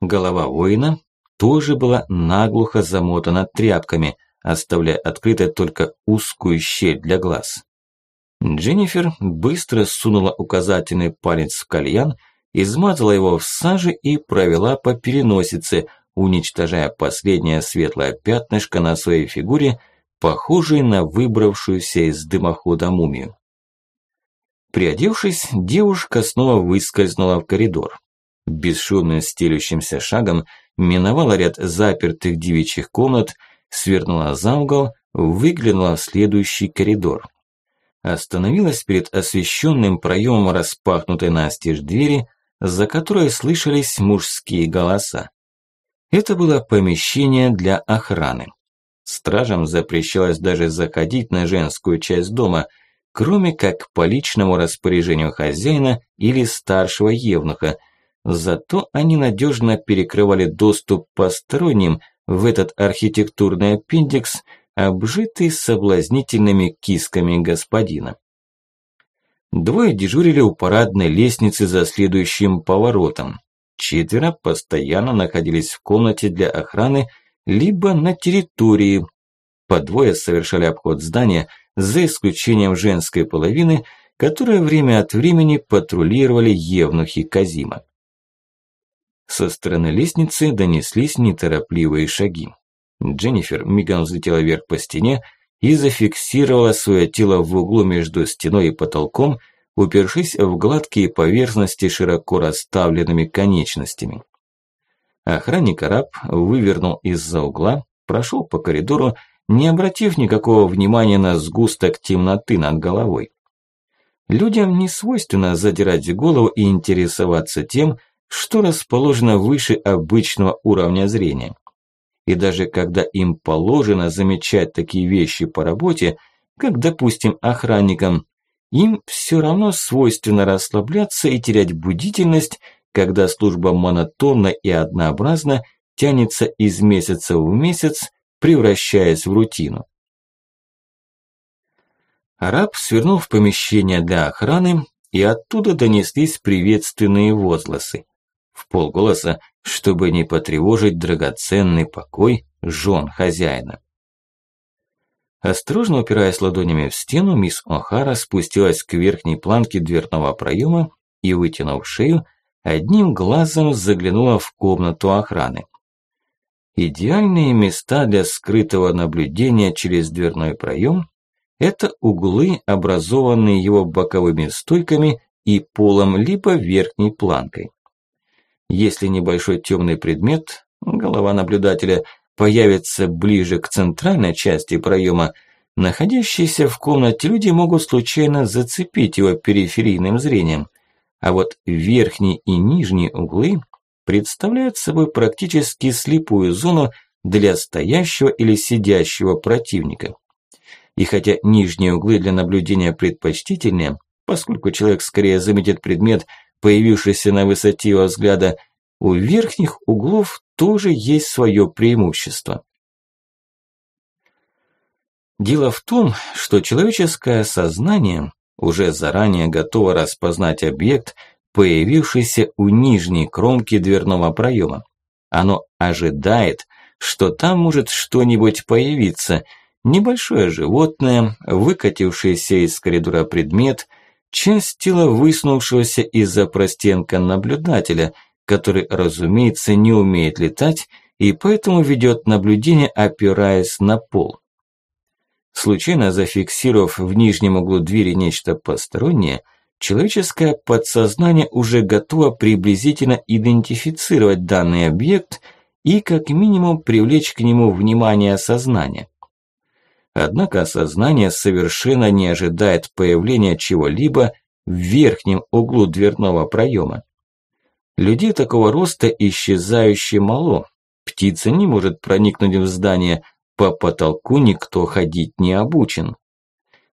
Голова воина тоже была наглухо замотана тряпками, оставляя открытой только узкую щель для глаз. Дженнифер быстро сунула указательный палец в кальян, измазала его в саже и провела по переносице, уничтожая последнее светлое пятнышко на своей фигуре, похожей на выбравшуюся из дымохода мумию. Приодевшись, девушка снова выскользнула в коридор. Бесшумным стелющимся шагом миновала ряд запертых девичьих комнат, свернула за угол, выглянула в следующий коридор. Остановилась перед освещенным проемом распахнутой настежь двери, за которой слышались мужские голоса. Это было помещение для охраны. Стражам запрещалось даже заходить на женскую часть дома – кроме как по личному распоряжению хозяина или старшего евнуха. Зато они надежно перекрывали доступ посторонним в этот архитектурный аппендикс, обжитый соблазнительными кисками господина. Двое дежурили у парадной лестницы за следующим поворотом. Четверо постоянно находились в комнате для охраны, либо на территории. По двое совершали обход здания – за исключением женской половины, которая время от времени патрулировали евнухи Казима. Со стороны лестницы донеслись неторопливые шаги. Дженнифер мигом взлетела вверх по стене и зафиксировала свое тело в углу между стеной и потолком, упершись в гладкие поверхности широко расставленными конечностями. Охранник-араб вывернул из-за угла, прошел по коридору не обратив никакого внимания на сгусток темноты над головой. Людям не свойственно задирать голову и интересоваться тем, что расположено выше обычного уровня зрения. И даже когда им положено замечать такие вещи по работе, как, допустим, охранникам, им все равно свойственно расслабляться и терять бдительность, когда служба монотонно и однообразно тянется из месяца в месяц, превращаясь в рутину. Араб свернул в помещение для охраны, и оттуда донеслись приветственные возгласы. В полголоса, чтобы не потревожить драгоценный покой жен хозяина. Осторожно упираясь ладонями в стену, мисс О'Хара спустилась к верхней планке дверного проема и, вытянув шею, одним глазом заглянула в комнату охраны. Идеальные места для скрытого наблюдения через дверной проем – это углы, образованные его боковыми стойками и полом либо верхней планкой. Если небольшой темный предмет, голова наблюдателя, появится ближе к центральной части проема, находящиеся в комнате люди могут случайно зацепить его периферийным зрением, а вот верхние и нижние углы представляют собой практически слепую зону для стоящего или сидящего противника. И хотя нижние углы для наблюдения предпочтительнее, поскольку человек скорее заметит предмет, появившийся на высоте его взгляда, у верхних углов тоже есть свое преимущество. Дело в том, что человеческое сознание уже заранее готово распознать объект – появившийся у нижней кромки дверного проема. Оно ожидает, что там может что-нибудь появиться. Небольшое животное, выкатившееся из коридора предмет, часть тела высунувшегося из-за простенка наблюдателя, который, разумеется, не умеет летать и поэтому ведет наблюдение, опираясь на пол. Случайно зафиксировав в нижнем углу двери нечто постороннее – человеческое подсознание уже готово приблизительно идентифицировать данный объект и как минимум привлечь к нему внимание сознания. Однако сознание совершенно не ожидает появления чего-либо в верхнем углу дверного проема. Людей такого роста исчезающе мало. Птица не может проникнуть в здание, по потолку никто ходить не обучен.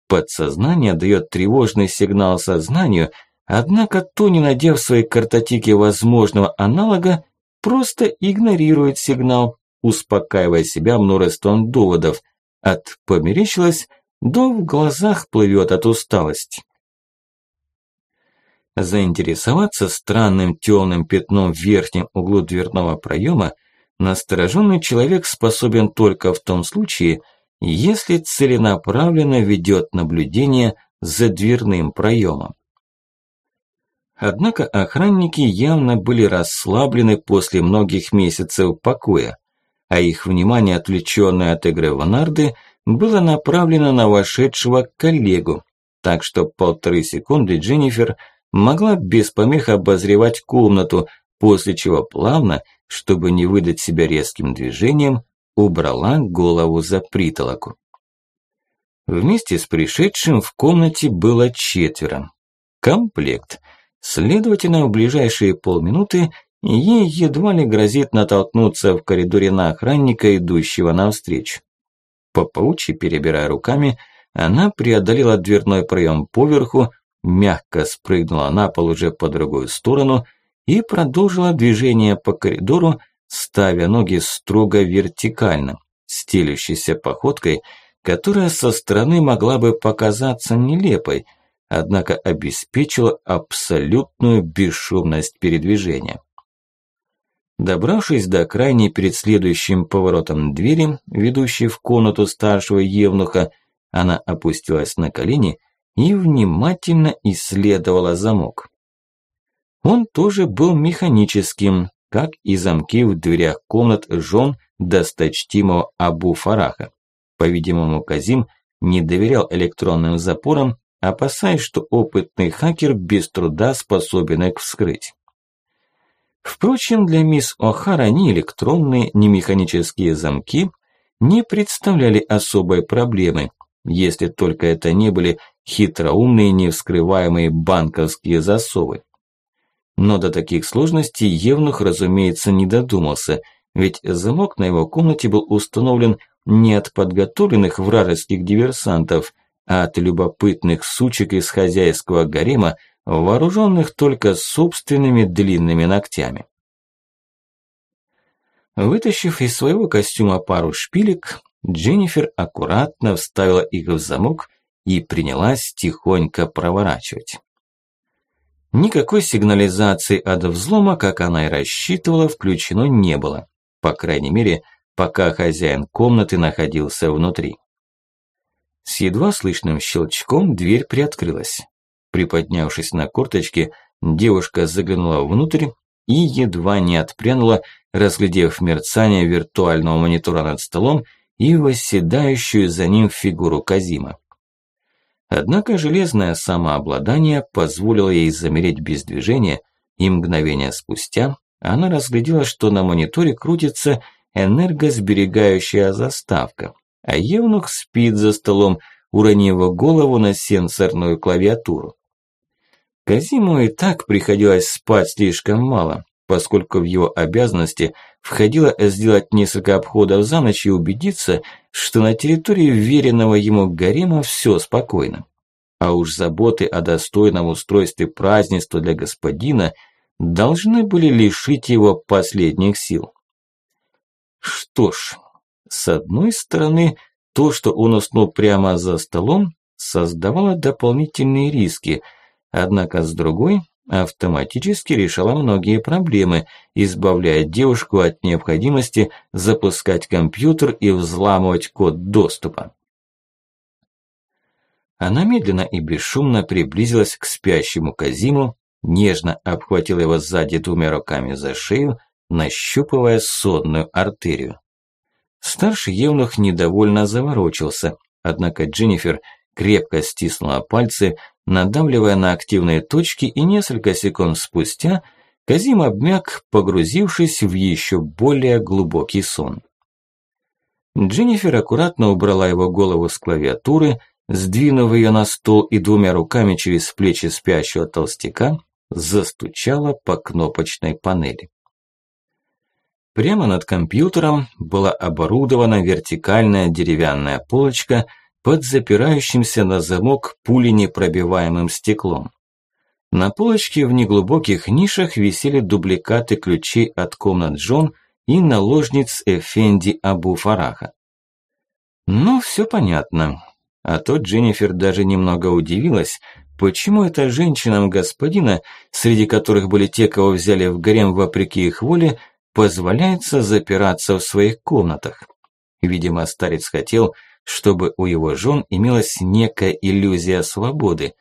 Подсознание дает тревожный сигнал сознанию, однако то, не надев в своей картотеке возможного аналога, просто игнорирует сигнал, успокаивая себя множеством доводов. От померещилось до в глазах плывет от усталости. Заинтересоваться странным темным пятном в верхнем углу дверного проема настороженный человек способен только в том случае, если целенаправленно ведет наблюдение за дверным проемом. Однако охранники явно были расслаблены после многих месяцев покоя, а их внимание, отвлечённое от игры в нарды, было направлено на вошедшего коллегу, так что полторы секунды Дженнифер могла без помех обозревать комнату, после чего плавно, чтобы не выдать себя резким движением, убрала голову за притолоку. Вместе с пришедшим в комнате было четверо. Комплект. Следовательно, в ближайшие полминуты ей едва ли грозит натолкнуться в коридоре на охранника, идущего навстречу. По паучьи перебирая руками, она преодолела дверной проем поверху, мягко спрыгнула на пол уже по другую сторону и продолжила движение по коридору, ставя ноги строго вертикально, стелющейся походкой, которая со стороны могла бы показаться нелепой, однако обеспечила абсолютную бесшумность передвижения. Добравшись до крайней перед следующим поворотом двери, ведущей в комнату старшего евнуха, она опустилась на колени и внимательно исследовала замок. Он тоже был механическим, как и замки в дверях комнат жен досточтимого Абу Фараха. По-видимому, Казим не доверял электронным запорам, опасаясь, что опытный хакер без труда способен их вскрыть. Впрочем, для мисс О'Хара ни электронные, ни механические замки не представляли особой проблемы, если только это не были хитроумные невскрываемые банковские засовы. Но до таких сложностей Евнух, разумеется, не додумался, ведь замок на его комнате был установлен не от подготовленных вражеских диверсантов, а от любопытных сучек из хозяйского гарема, вооруженных только собственными длинными ногтями. Вытащив из своего костюма пару шпилек, Дженнифер аккуратно вставила их в замок и принялась тихонько проворачивать. Никакой сигнализации от взлома, как она и рассчитывала, включено не было. По крайней мере, пока хозяин комнаты находился внутри. С едва слышным щелчком дверь приоткрылась. Приподнявшись на корточки, девушка заглянула внутрь и едва не отпрянула, разглядев мерцание виртуального монитора над столом и восседающую за ним фигуру Казима. Однако железное самообладание позволило ей замереть без движения, и мгновение спустя она разглядела, что на мониторе крутится энергосберегающая заставка, а Евнух спит за столом, уронив голову на сенсорную клавиатуру. Казиму и так приходилось спать слишком мало, поскольку в его обязанности входило сделать несколько обходов за ночь и убедиться, что на территории веренного ему гарема все спокойно. А уж заботы о достойном устройстве празднества для господина должны были лишить его последних сил. Что ж, с одной стороны, то, что он уснул прямо за столом, создавало дополнительные риски, однако с другой автоматически решала многие проблемы, избавляя девушку от необходимости запускать компьютер и взламывать код доступа. Она медленно и бесшумно приблизилась к спящему Казиму, нежно обхватила его сзади двумя руками за шею, нащупывая сонную артерию. Старший евнух недовольно заворочился, однако Дженнифер крепко стиснула пальцы, надавливая на активные точки, и несколько секунд спустя Казим обмяк, погрузившись в еще более глубокий сон. Дженнифер аккуратно убрала его голову с клавиатуры, сдвинув ее на стол и двумя руками через плечи спящего толстяка, застучала по кнопочной панели. Прямо над компьютером была оборудована вертикальная деревянная полочка под запирающимся на замок пуленепробиваемым стеклом. На полочке в неглубоких нишах висели дубликаты ключей от комнат Джон и наложниц Эфенди Абу Фараха. Ну, все понятно. А то Дженнифер даже немного удивилась, почему это женщинам господина, среди которых были те, кого взяли в гарем вопреки их воле, позволяется запираться в своих комнатах. Видимо, старец хотел, чтобы у его жен имелась некая иллюзия свободы,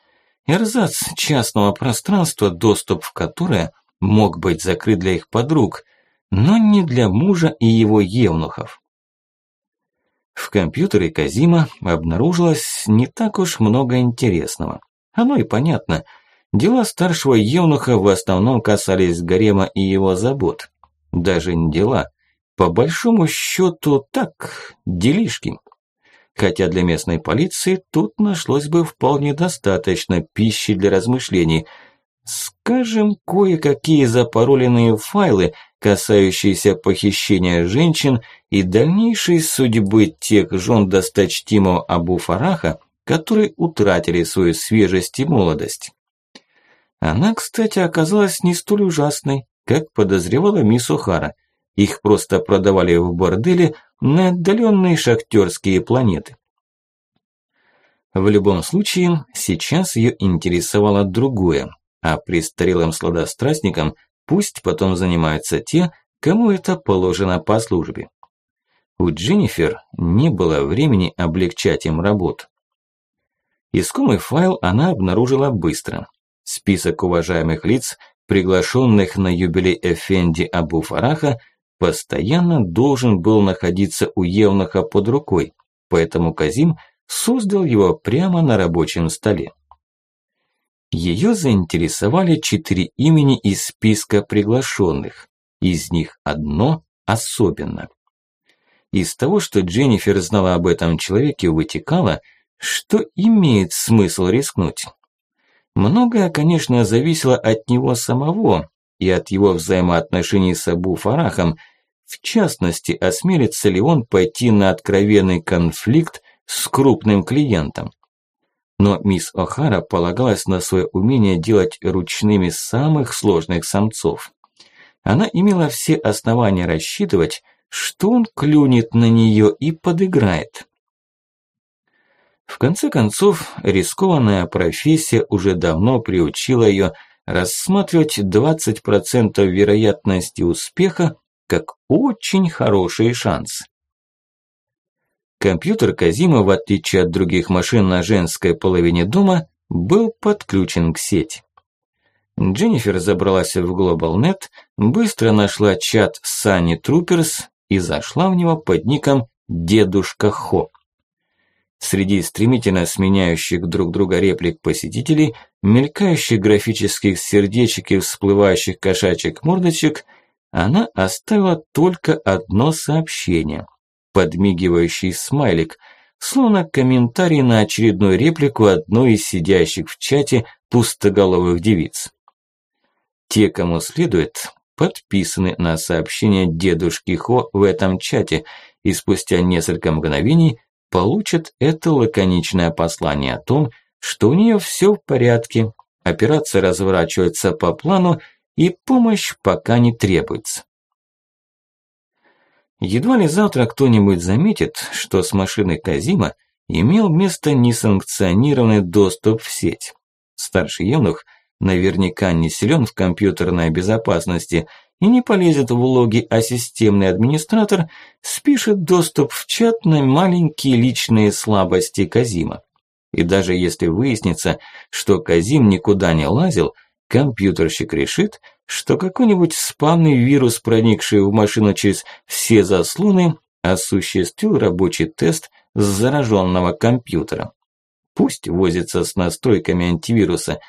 эрзац частного пространства, доступ в которое мог быть закрыт для их подруг, но не для мужа и его евнухов. В компьютере Казима обнаружилось не так уж много интересного. Оно и понятно. Дела старшего евнуха в основном касались гарема и его забот. Даже не дела. По большому счету так, делишки. Хотя для местной полиции тут нашлось бы вполне достаточно пищи для размышлений. Скажем, кое-какие запароленные файлы, касающиеся похищения женщин и дальнейшей судьбы тех жен досточтимого Абу Фараха, которые утратили свою свежесть и молодость. Она, кстати, оказалась не столь ужасной, как подозревала мисс Охара. Их просто продавали в борделе на отдаленные шахтерские планеты. В любом случае, сейчас ее интересовало другое, а престарелым сладострастникам пусть потом занимаются те, кому это положено по службе. У Дженнифер не было времени облегчать им работу. Искомый файл она обнаружила быстро. Список уважаемых лиц, приглашенных на юбилей Эфенди Абу Фараха, постоянно должен был находиться у Евнуха под рукой, поэтому Казим создал его прямо на рабочем столе. Ее заинтересовали четыре имени из списка приглашенных, из них одно особенно. Из того, что Дженнифер знала об этом человеке, вытекало – что имеет смысл рискнуть. Многое, конечно, зависело от него самого и от его взаимоотношений с Абу Фарахом, в частности, осмелится ли он пойти на откровенный конфликт с крупным клиентом. Но мисс О'Хара полагалась на свое умение делать ручными самых сложных самцов. Она имела все основания рассчитывать, что он клюнет на нее и подыграет. В конце концов, рискованная профессия уже давно приучила ее рассматривать 20% вероятности успеха как очень хороший шанс. Компьютер Казима, в отличие от других машин на женской половине дома, был подключен к сети. Дженнифер забралась в GlobalNet, быстро нашла чат Sunny Troopers и зашла в него под ником «Дедушка Хо». Среди стремительно сменяющих друг друга реплик посетителей, мелькающих графических сердечек и всплывающих кошачьих мордочек, она оставила только одно сообщение. Подмигивающий смайлик, словно комментарий на очередную реплику одной из сидящих в чате пустоголовых девиц. Те, кому следует, подписаны на сообщение дедушки Хо в этом чате, и спустя несколько мгновений получат это лаконичное послание о том, что у нее все в порядке, операция разворачивается по плану и помощь пока не требуется. Едва ли завтра кто-нибудь заметит, что с машины Казима имел место несанкционированный доступ в сеть. Старший евнух наверняка не силен в компьютерной безопасности – и не полезет в логи, а системный администратор спишет доступ в чат на маленькие личные слабости Казима. И даже если выяснится, что Казим никуда не лазил, компьютерщик решит, что какой-нибудь спамный вирус, проникший в машину через все заслоны, осуществил рабочий тест с зараженного компьютера. Пусть возится с настройками антивируса –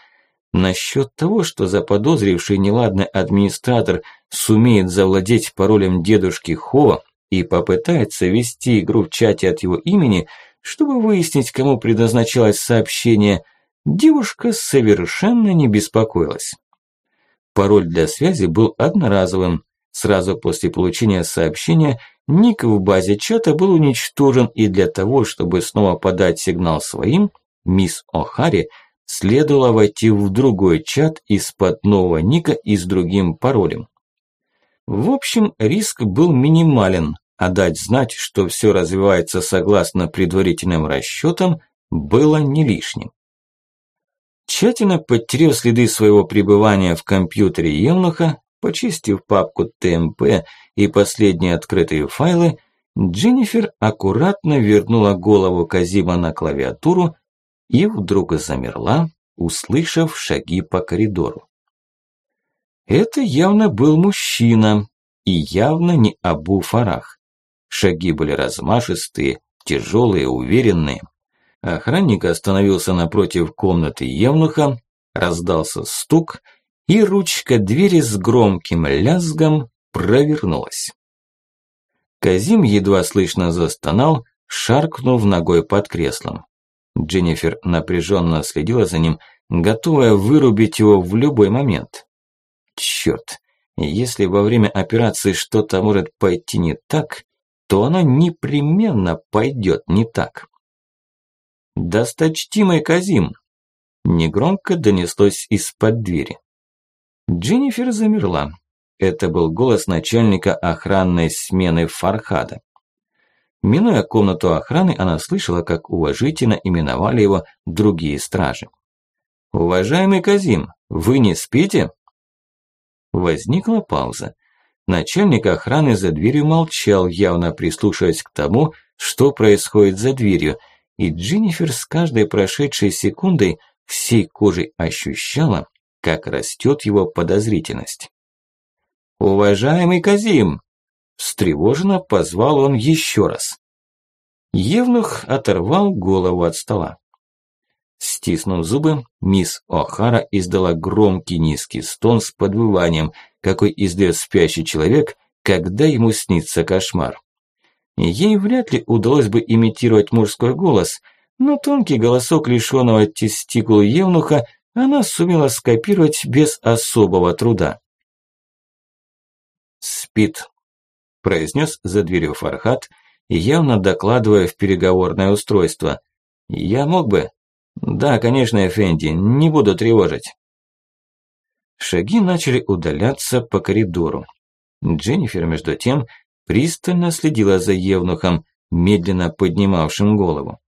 Насчет того, что заподозривший неладный администратор сумеет завладеть паролем дедушки Хо и попытается вести игру в чате от его имени, чтобы выяснить, кому предназначалось сообщение, девушка совершенно не беспокоилась. Пароль для связи был одноразовым. Сразу после получения сообщения ник в базе чата был уничтожен, и для того, чтобы снова подать сигнал своим, мисс О'Харри – следовало войти в другой чат из-под нового ника и с другим паролем. В общем, риск был минимален, а дать знать, что все развивается согласно предварительным расчетам, было не лишним. Тщательно подтерев следы своего пребывания в компьютере Евнуха, почистив папку ТМП и последние открытые файлы, Дженнифер аккуратно вернула голову Казима на клавиатуру и вдруг замерла, услышав шаги по коридору. Это явно был мужчина, и явно не Абу Фарах. Шаги были размашистые, тяжелые, уверенные. Охранник остановился напротив комнаты Евнуха, раздался стук, и ручка двери с громким лязгом провернулась. Казим едва слышно застонал, шаркнув ногой под креслом. Дженнифер напряженно следила за ним, готовая вырубить его в любой момент. Черт, если во время операции что-то может пойти не так, то оно непременно пойдет не так. «Досточтимый Казим!» Негромко донеслось из-под двери. Дженнифер замерла. Это был голос начальника охранной смены Фархада. Минуя комнату охраны, она слышала, как уважительно именовали его другие стражи. «Уважаемый Казим, вы не спите?» Возникла пауза. Начальник охраны за дверью молчал, явно прислушиваясь к тому, что происходит за дверью, и Дженнифер с каждой прошедшей секундой всей кожей ощущала, как растет его подозрительность. «Уважаемый Казим!» Встревоженно позвал он еще раз. Евнух оторвал голову от стола. Стиснув зубы, мисс О'Хара издала громкий низкий стон с подвыванием, какой издает спящий человек, когда ему снится кошмар. Ей вряд ли удалось бы имитировать мужской голос, но тонкий голосок лишённого тестикул Евнуха она сумела скопировать без особого труда. «Спит», – произнес за дверью Фархат, явно докладывая в переговорное устройство. «Я мог бы, «Да, конечно, Эфенди, не буду тревожить». Шаги начали удаляться по коридору. Дженнифер, между тем, пристально следила за Евнухом, медленно поднимавшим голову.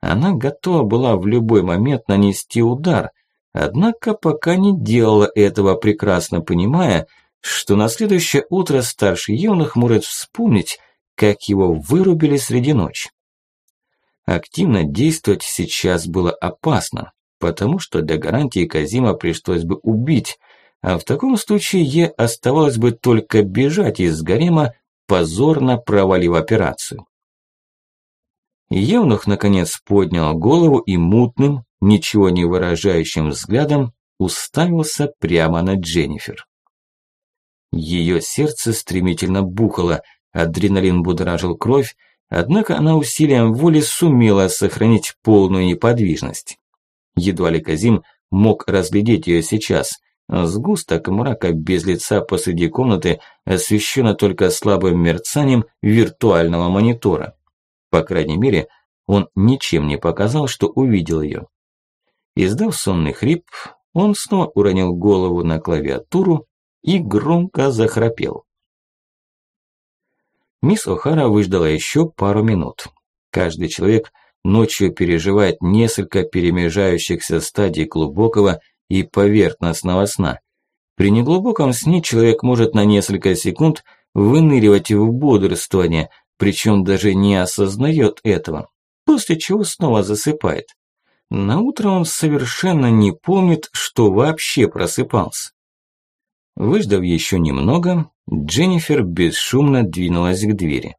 Она готова была в любой момент нанести удар, однако пока не делала этого, прекрасно понимая, что на следующее утро старший Евнух может вспомнить, как его вырубили среди ночи. Активно действовать сейчас было опасно, потому что для гарантии Казима пришлось бы убить, а в таком случае ей оставалось бы только бежать из гарема, позорно провалив операцию. Евнух наконец поднял голову и мутным, ничего не выражающим взглядом уставился прямо на Дженнифер. Ее сердце стремительно бухало, адреналин будоражил кровь, Однако она усилием воли сумела сохранить полную неподвижность. Едва ли Казим мог разглядеть ее сейчас. Сгусток мрака без лица посреди комнаты освещено только слабым мерцанием виртуального монитора. По крайней мере, он ничем не показал, что увидел ее. Издав сонный хрип, он снова уронил голову на клавиатуру и громко захрапел. Мисс О'Хара выждала еще пару минут. Каждый человек ночью переживает несколько перемежающихся стадий глубокого и поверхностного сна. При неглубоком сне человек может на несколько секунд выныривать в бодрствование, причем даже не осознает этого, после чего снова засыпает. На утро он совершенно не помнит, что вообще просыпался. Выждав еще немного, Дженнифер бесшумно двинулась к двери.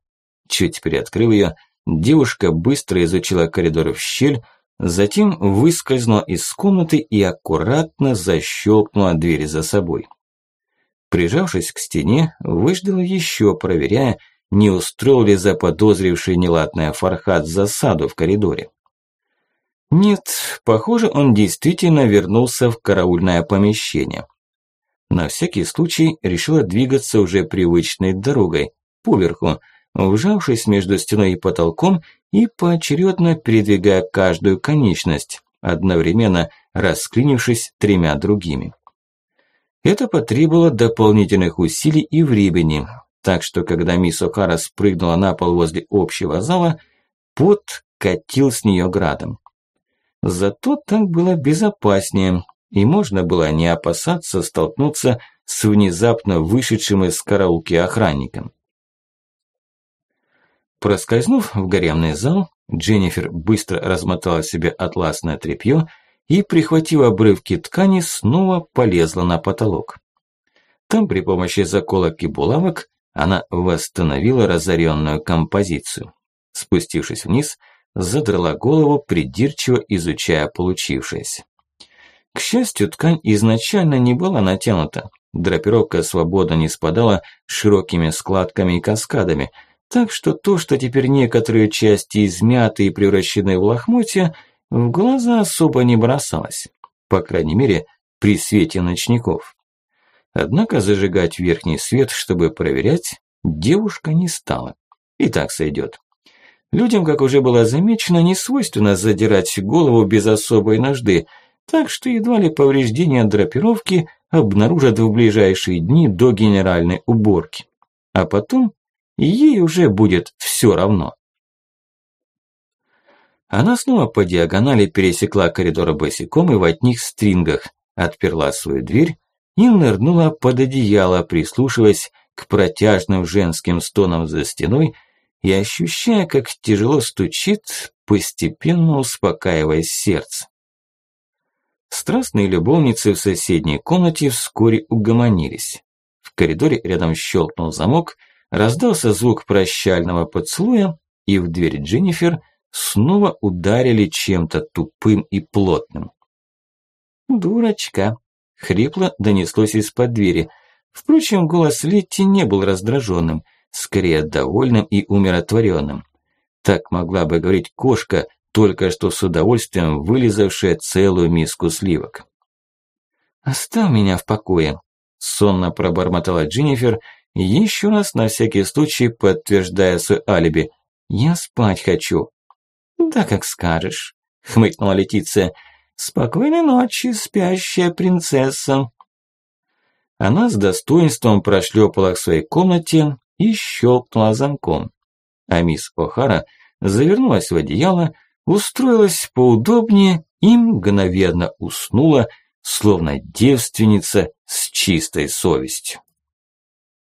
Чуть приоткрыв ее, девушка быстро изучила коридор в щель, затем выскользнула из комнаты и аккуратно защелкнула дверь за собой. Прижавшись к стене, выждала еще, проверяя, не устроил ли заподозривший неладное Фархат засаду в коридоре. Нет, похоже, он действительно вернулся в караульное помещение. На всякий случай решила двигаться уже привычной дорогой, поверху, вжавшись между стеной и потолком и поочередно передвигая каждую конечность, одновременно расклинившись тремя другими. Это потребовало дополнительных усилий и времени, так что когда мисс О'Хара спрыгнула на пол возле общего зала, пот катил с нее градом. Зато так было безопаснее, и можно было не опасаться столкнуться с внезапно вышедшим из караулки охранником. Проскользнув в гаремный зал, Дженнифер быстро размотала себе атласное тряпье и, прихватив обрывки ткани, снова полезла на потолок. Там при помощи заколок и булавок она восстановила разоренную композицию. Спустившись вниз, задрала голову, придирчиво изучая получившееся. К счастью, ткань изначально не была натянута. Драпировка свободно не спадала широкими складками и каскадами, так что то, что теперь некоторые части измяты и превращены в лохмотья, в глаза особо не бросалось. По крайней мере, при свете ночников. Однако зажигать верхний свет, чтобы проверять, девушка не стала. И так сойдет. Людям, как уже было замечено, не свойственно задирать голову без особой нужды, так что едва ли повреждения драпировки обнаружат в ближайшие дни до генеральной уборки. А потом ей уже будет все равно. Она снова по диагонали пересекла коридор босиком и в одних стрингах, отперла свою дверь и нырнула под одеяло, прислушиваясь к протяжным женским стонам за стеной и ощущая, как тяжело стучит, постепенно успокаиваясь сердце. Страстные любовницы в соседней комнате вскоре угомонились. В коридоре рядом щелкнул замок, раздался звук прощального поцелуя, и в дверь Дженнифер снова ударили чем-то тупым и плотным. «Дурочка!» – хрипло донеслось из-под двери. Впрочем, голос Летти не был раздраженным, скорее довольным и умиротворенным. Так могла бы говорить кошка, только что с удовольствием вылизавшая целую миску сливок. «Оставь меня в покое», – сонно пробормотала Дженнифер, еще раз на всякий случай подтверждая свое алиби. «Я спать хочу». «Да как скажешь», – хмыкнула Летиция. «Спокойной ночи, спящая принцесса». Она с достоинством прошлепала к своей комнате и щелкнула замком. А мисс О'Хара завернулась в одеяло, устроилась поудобнее и мгновенно уснула, словно девственница с чистой совестью.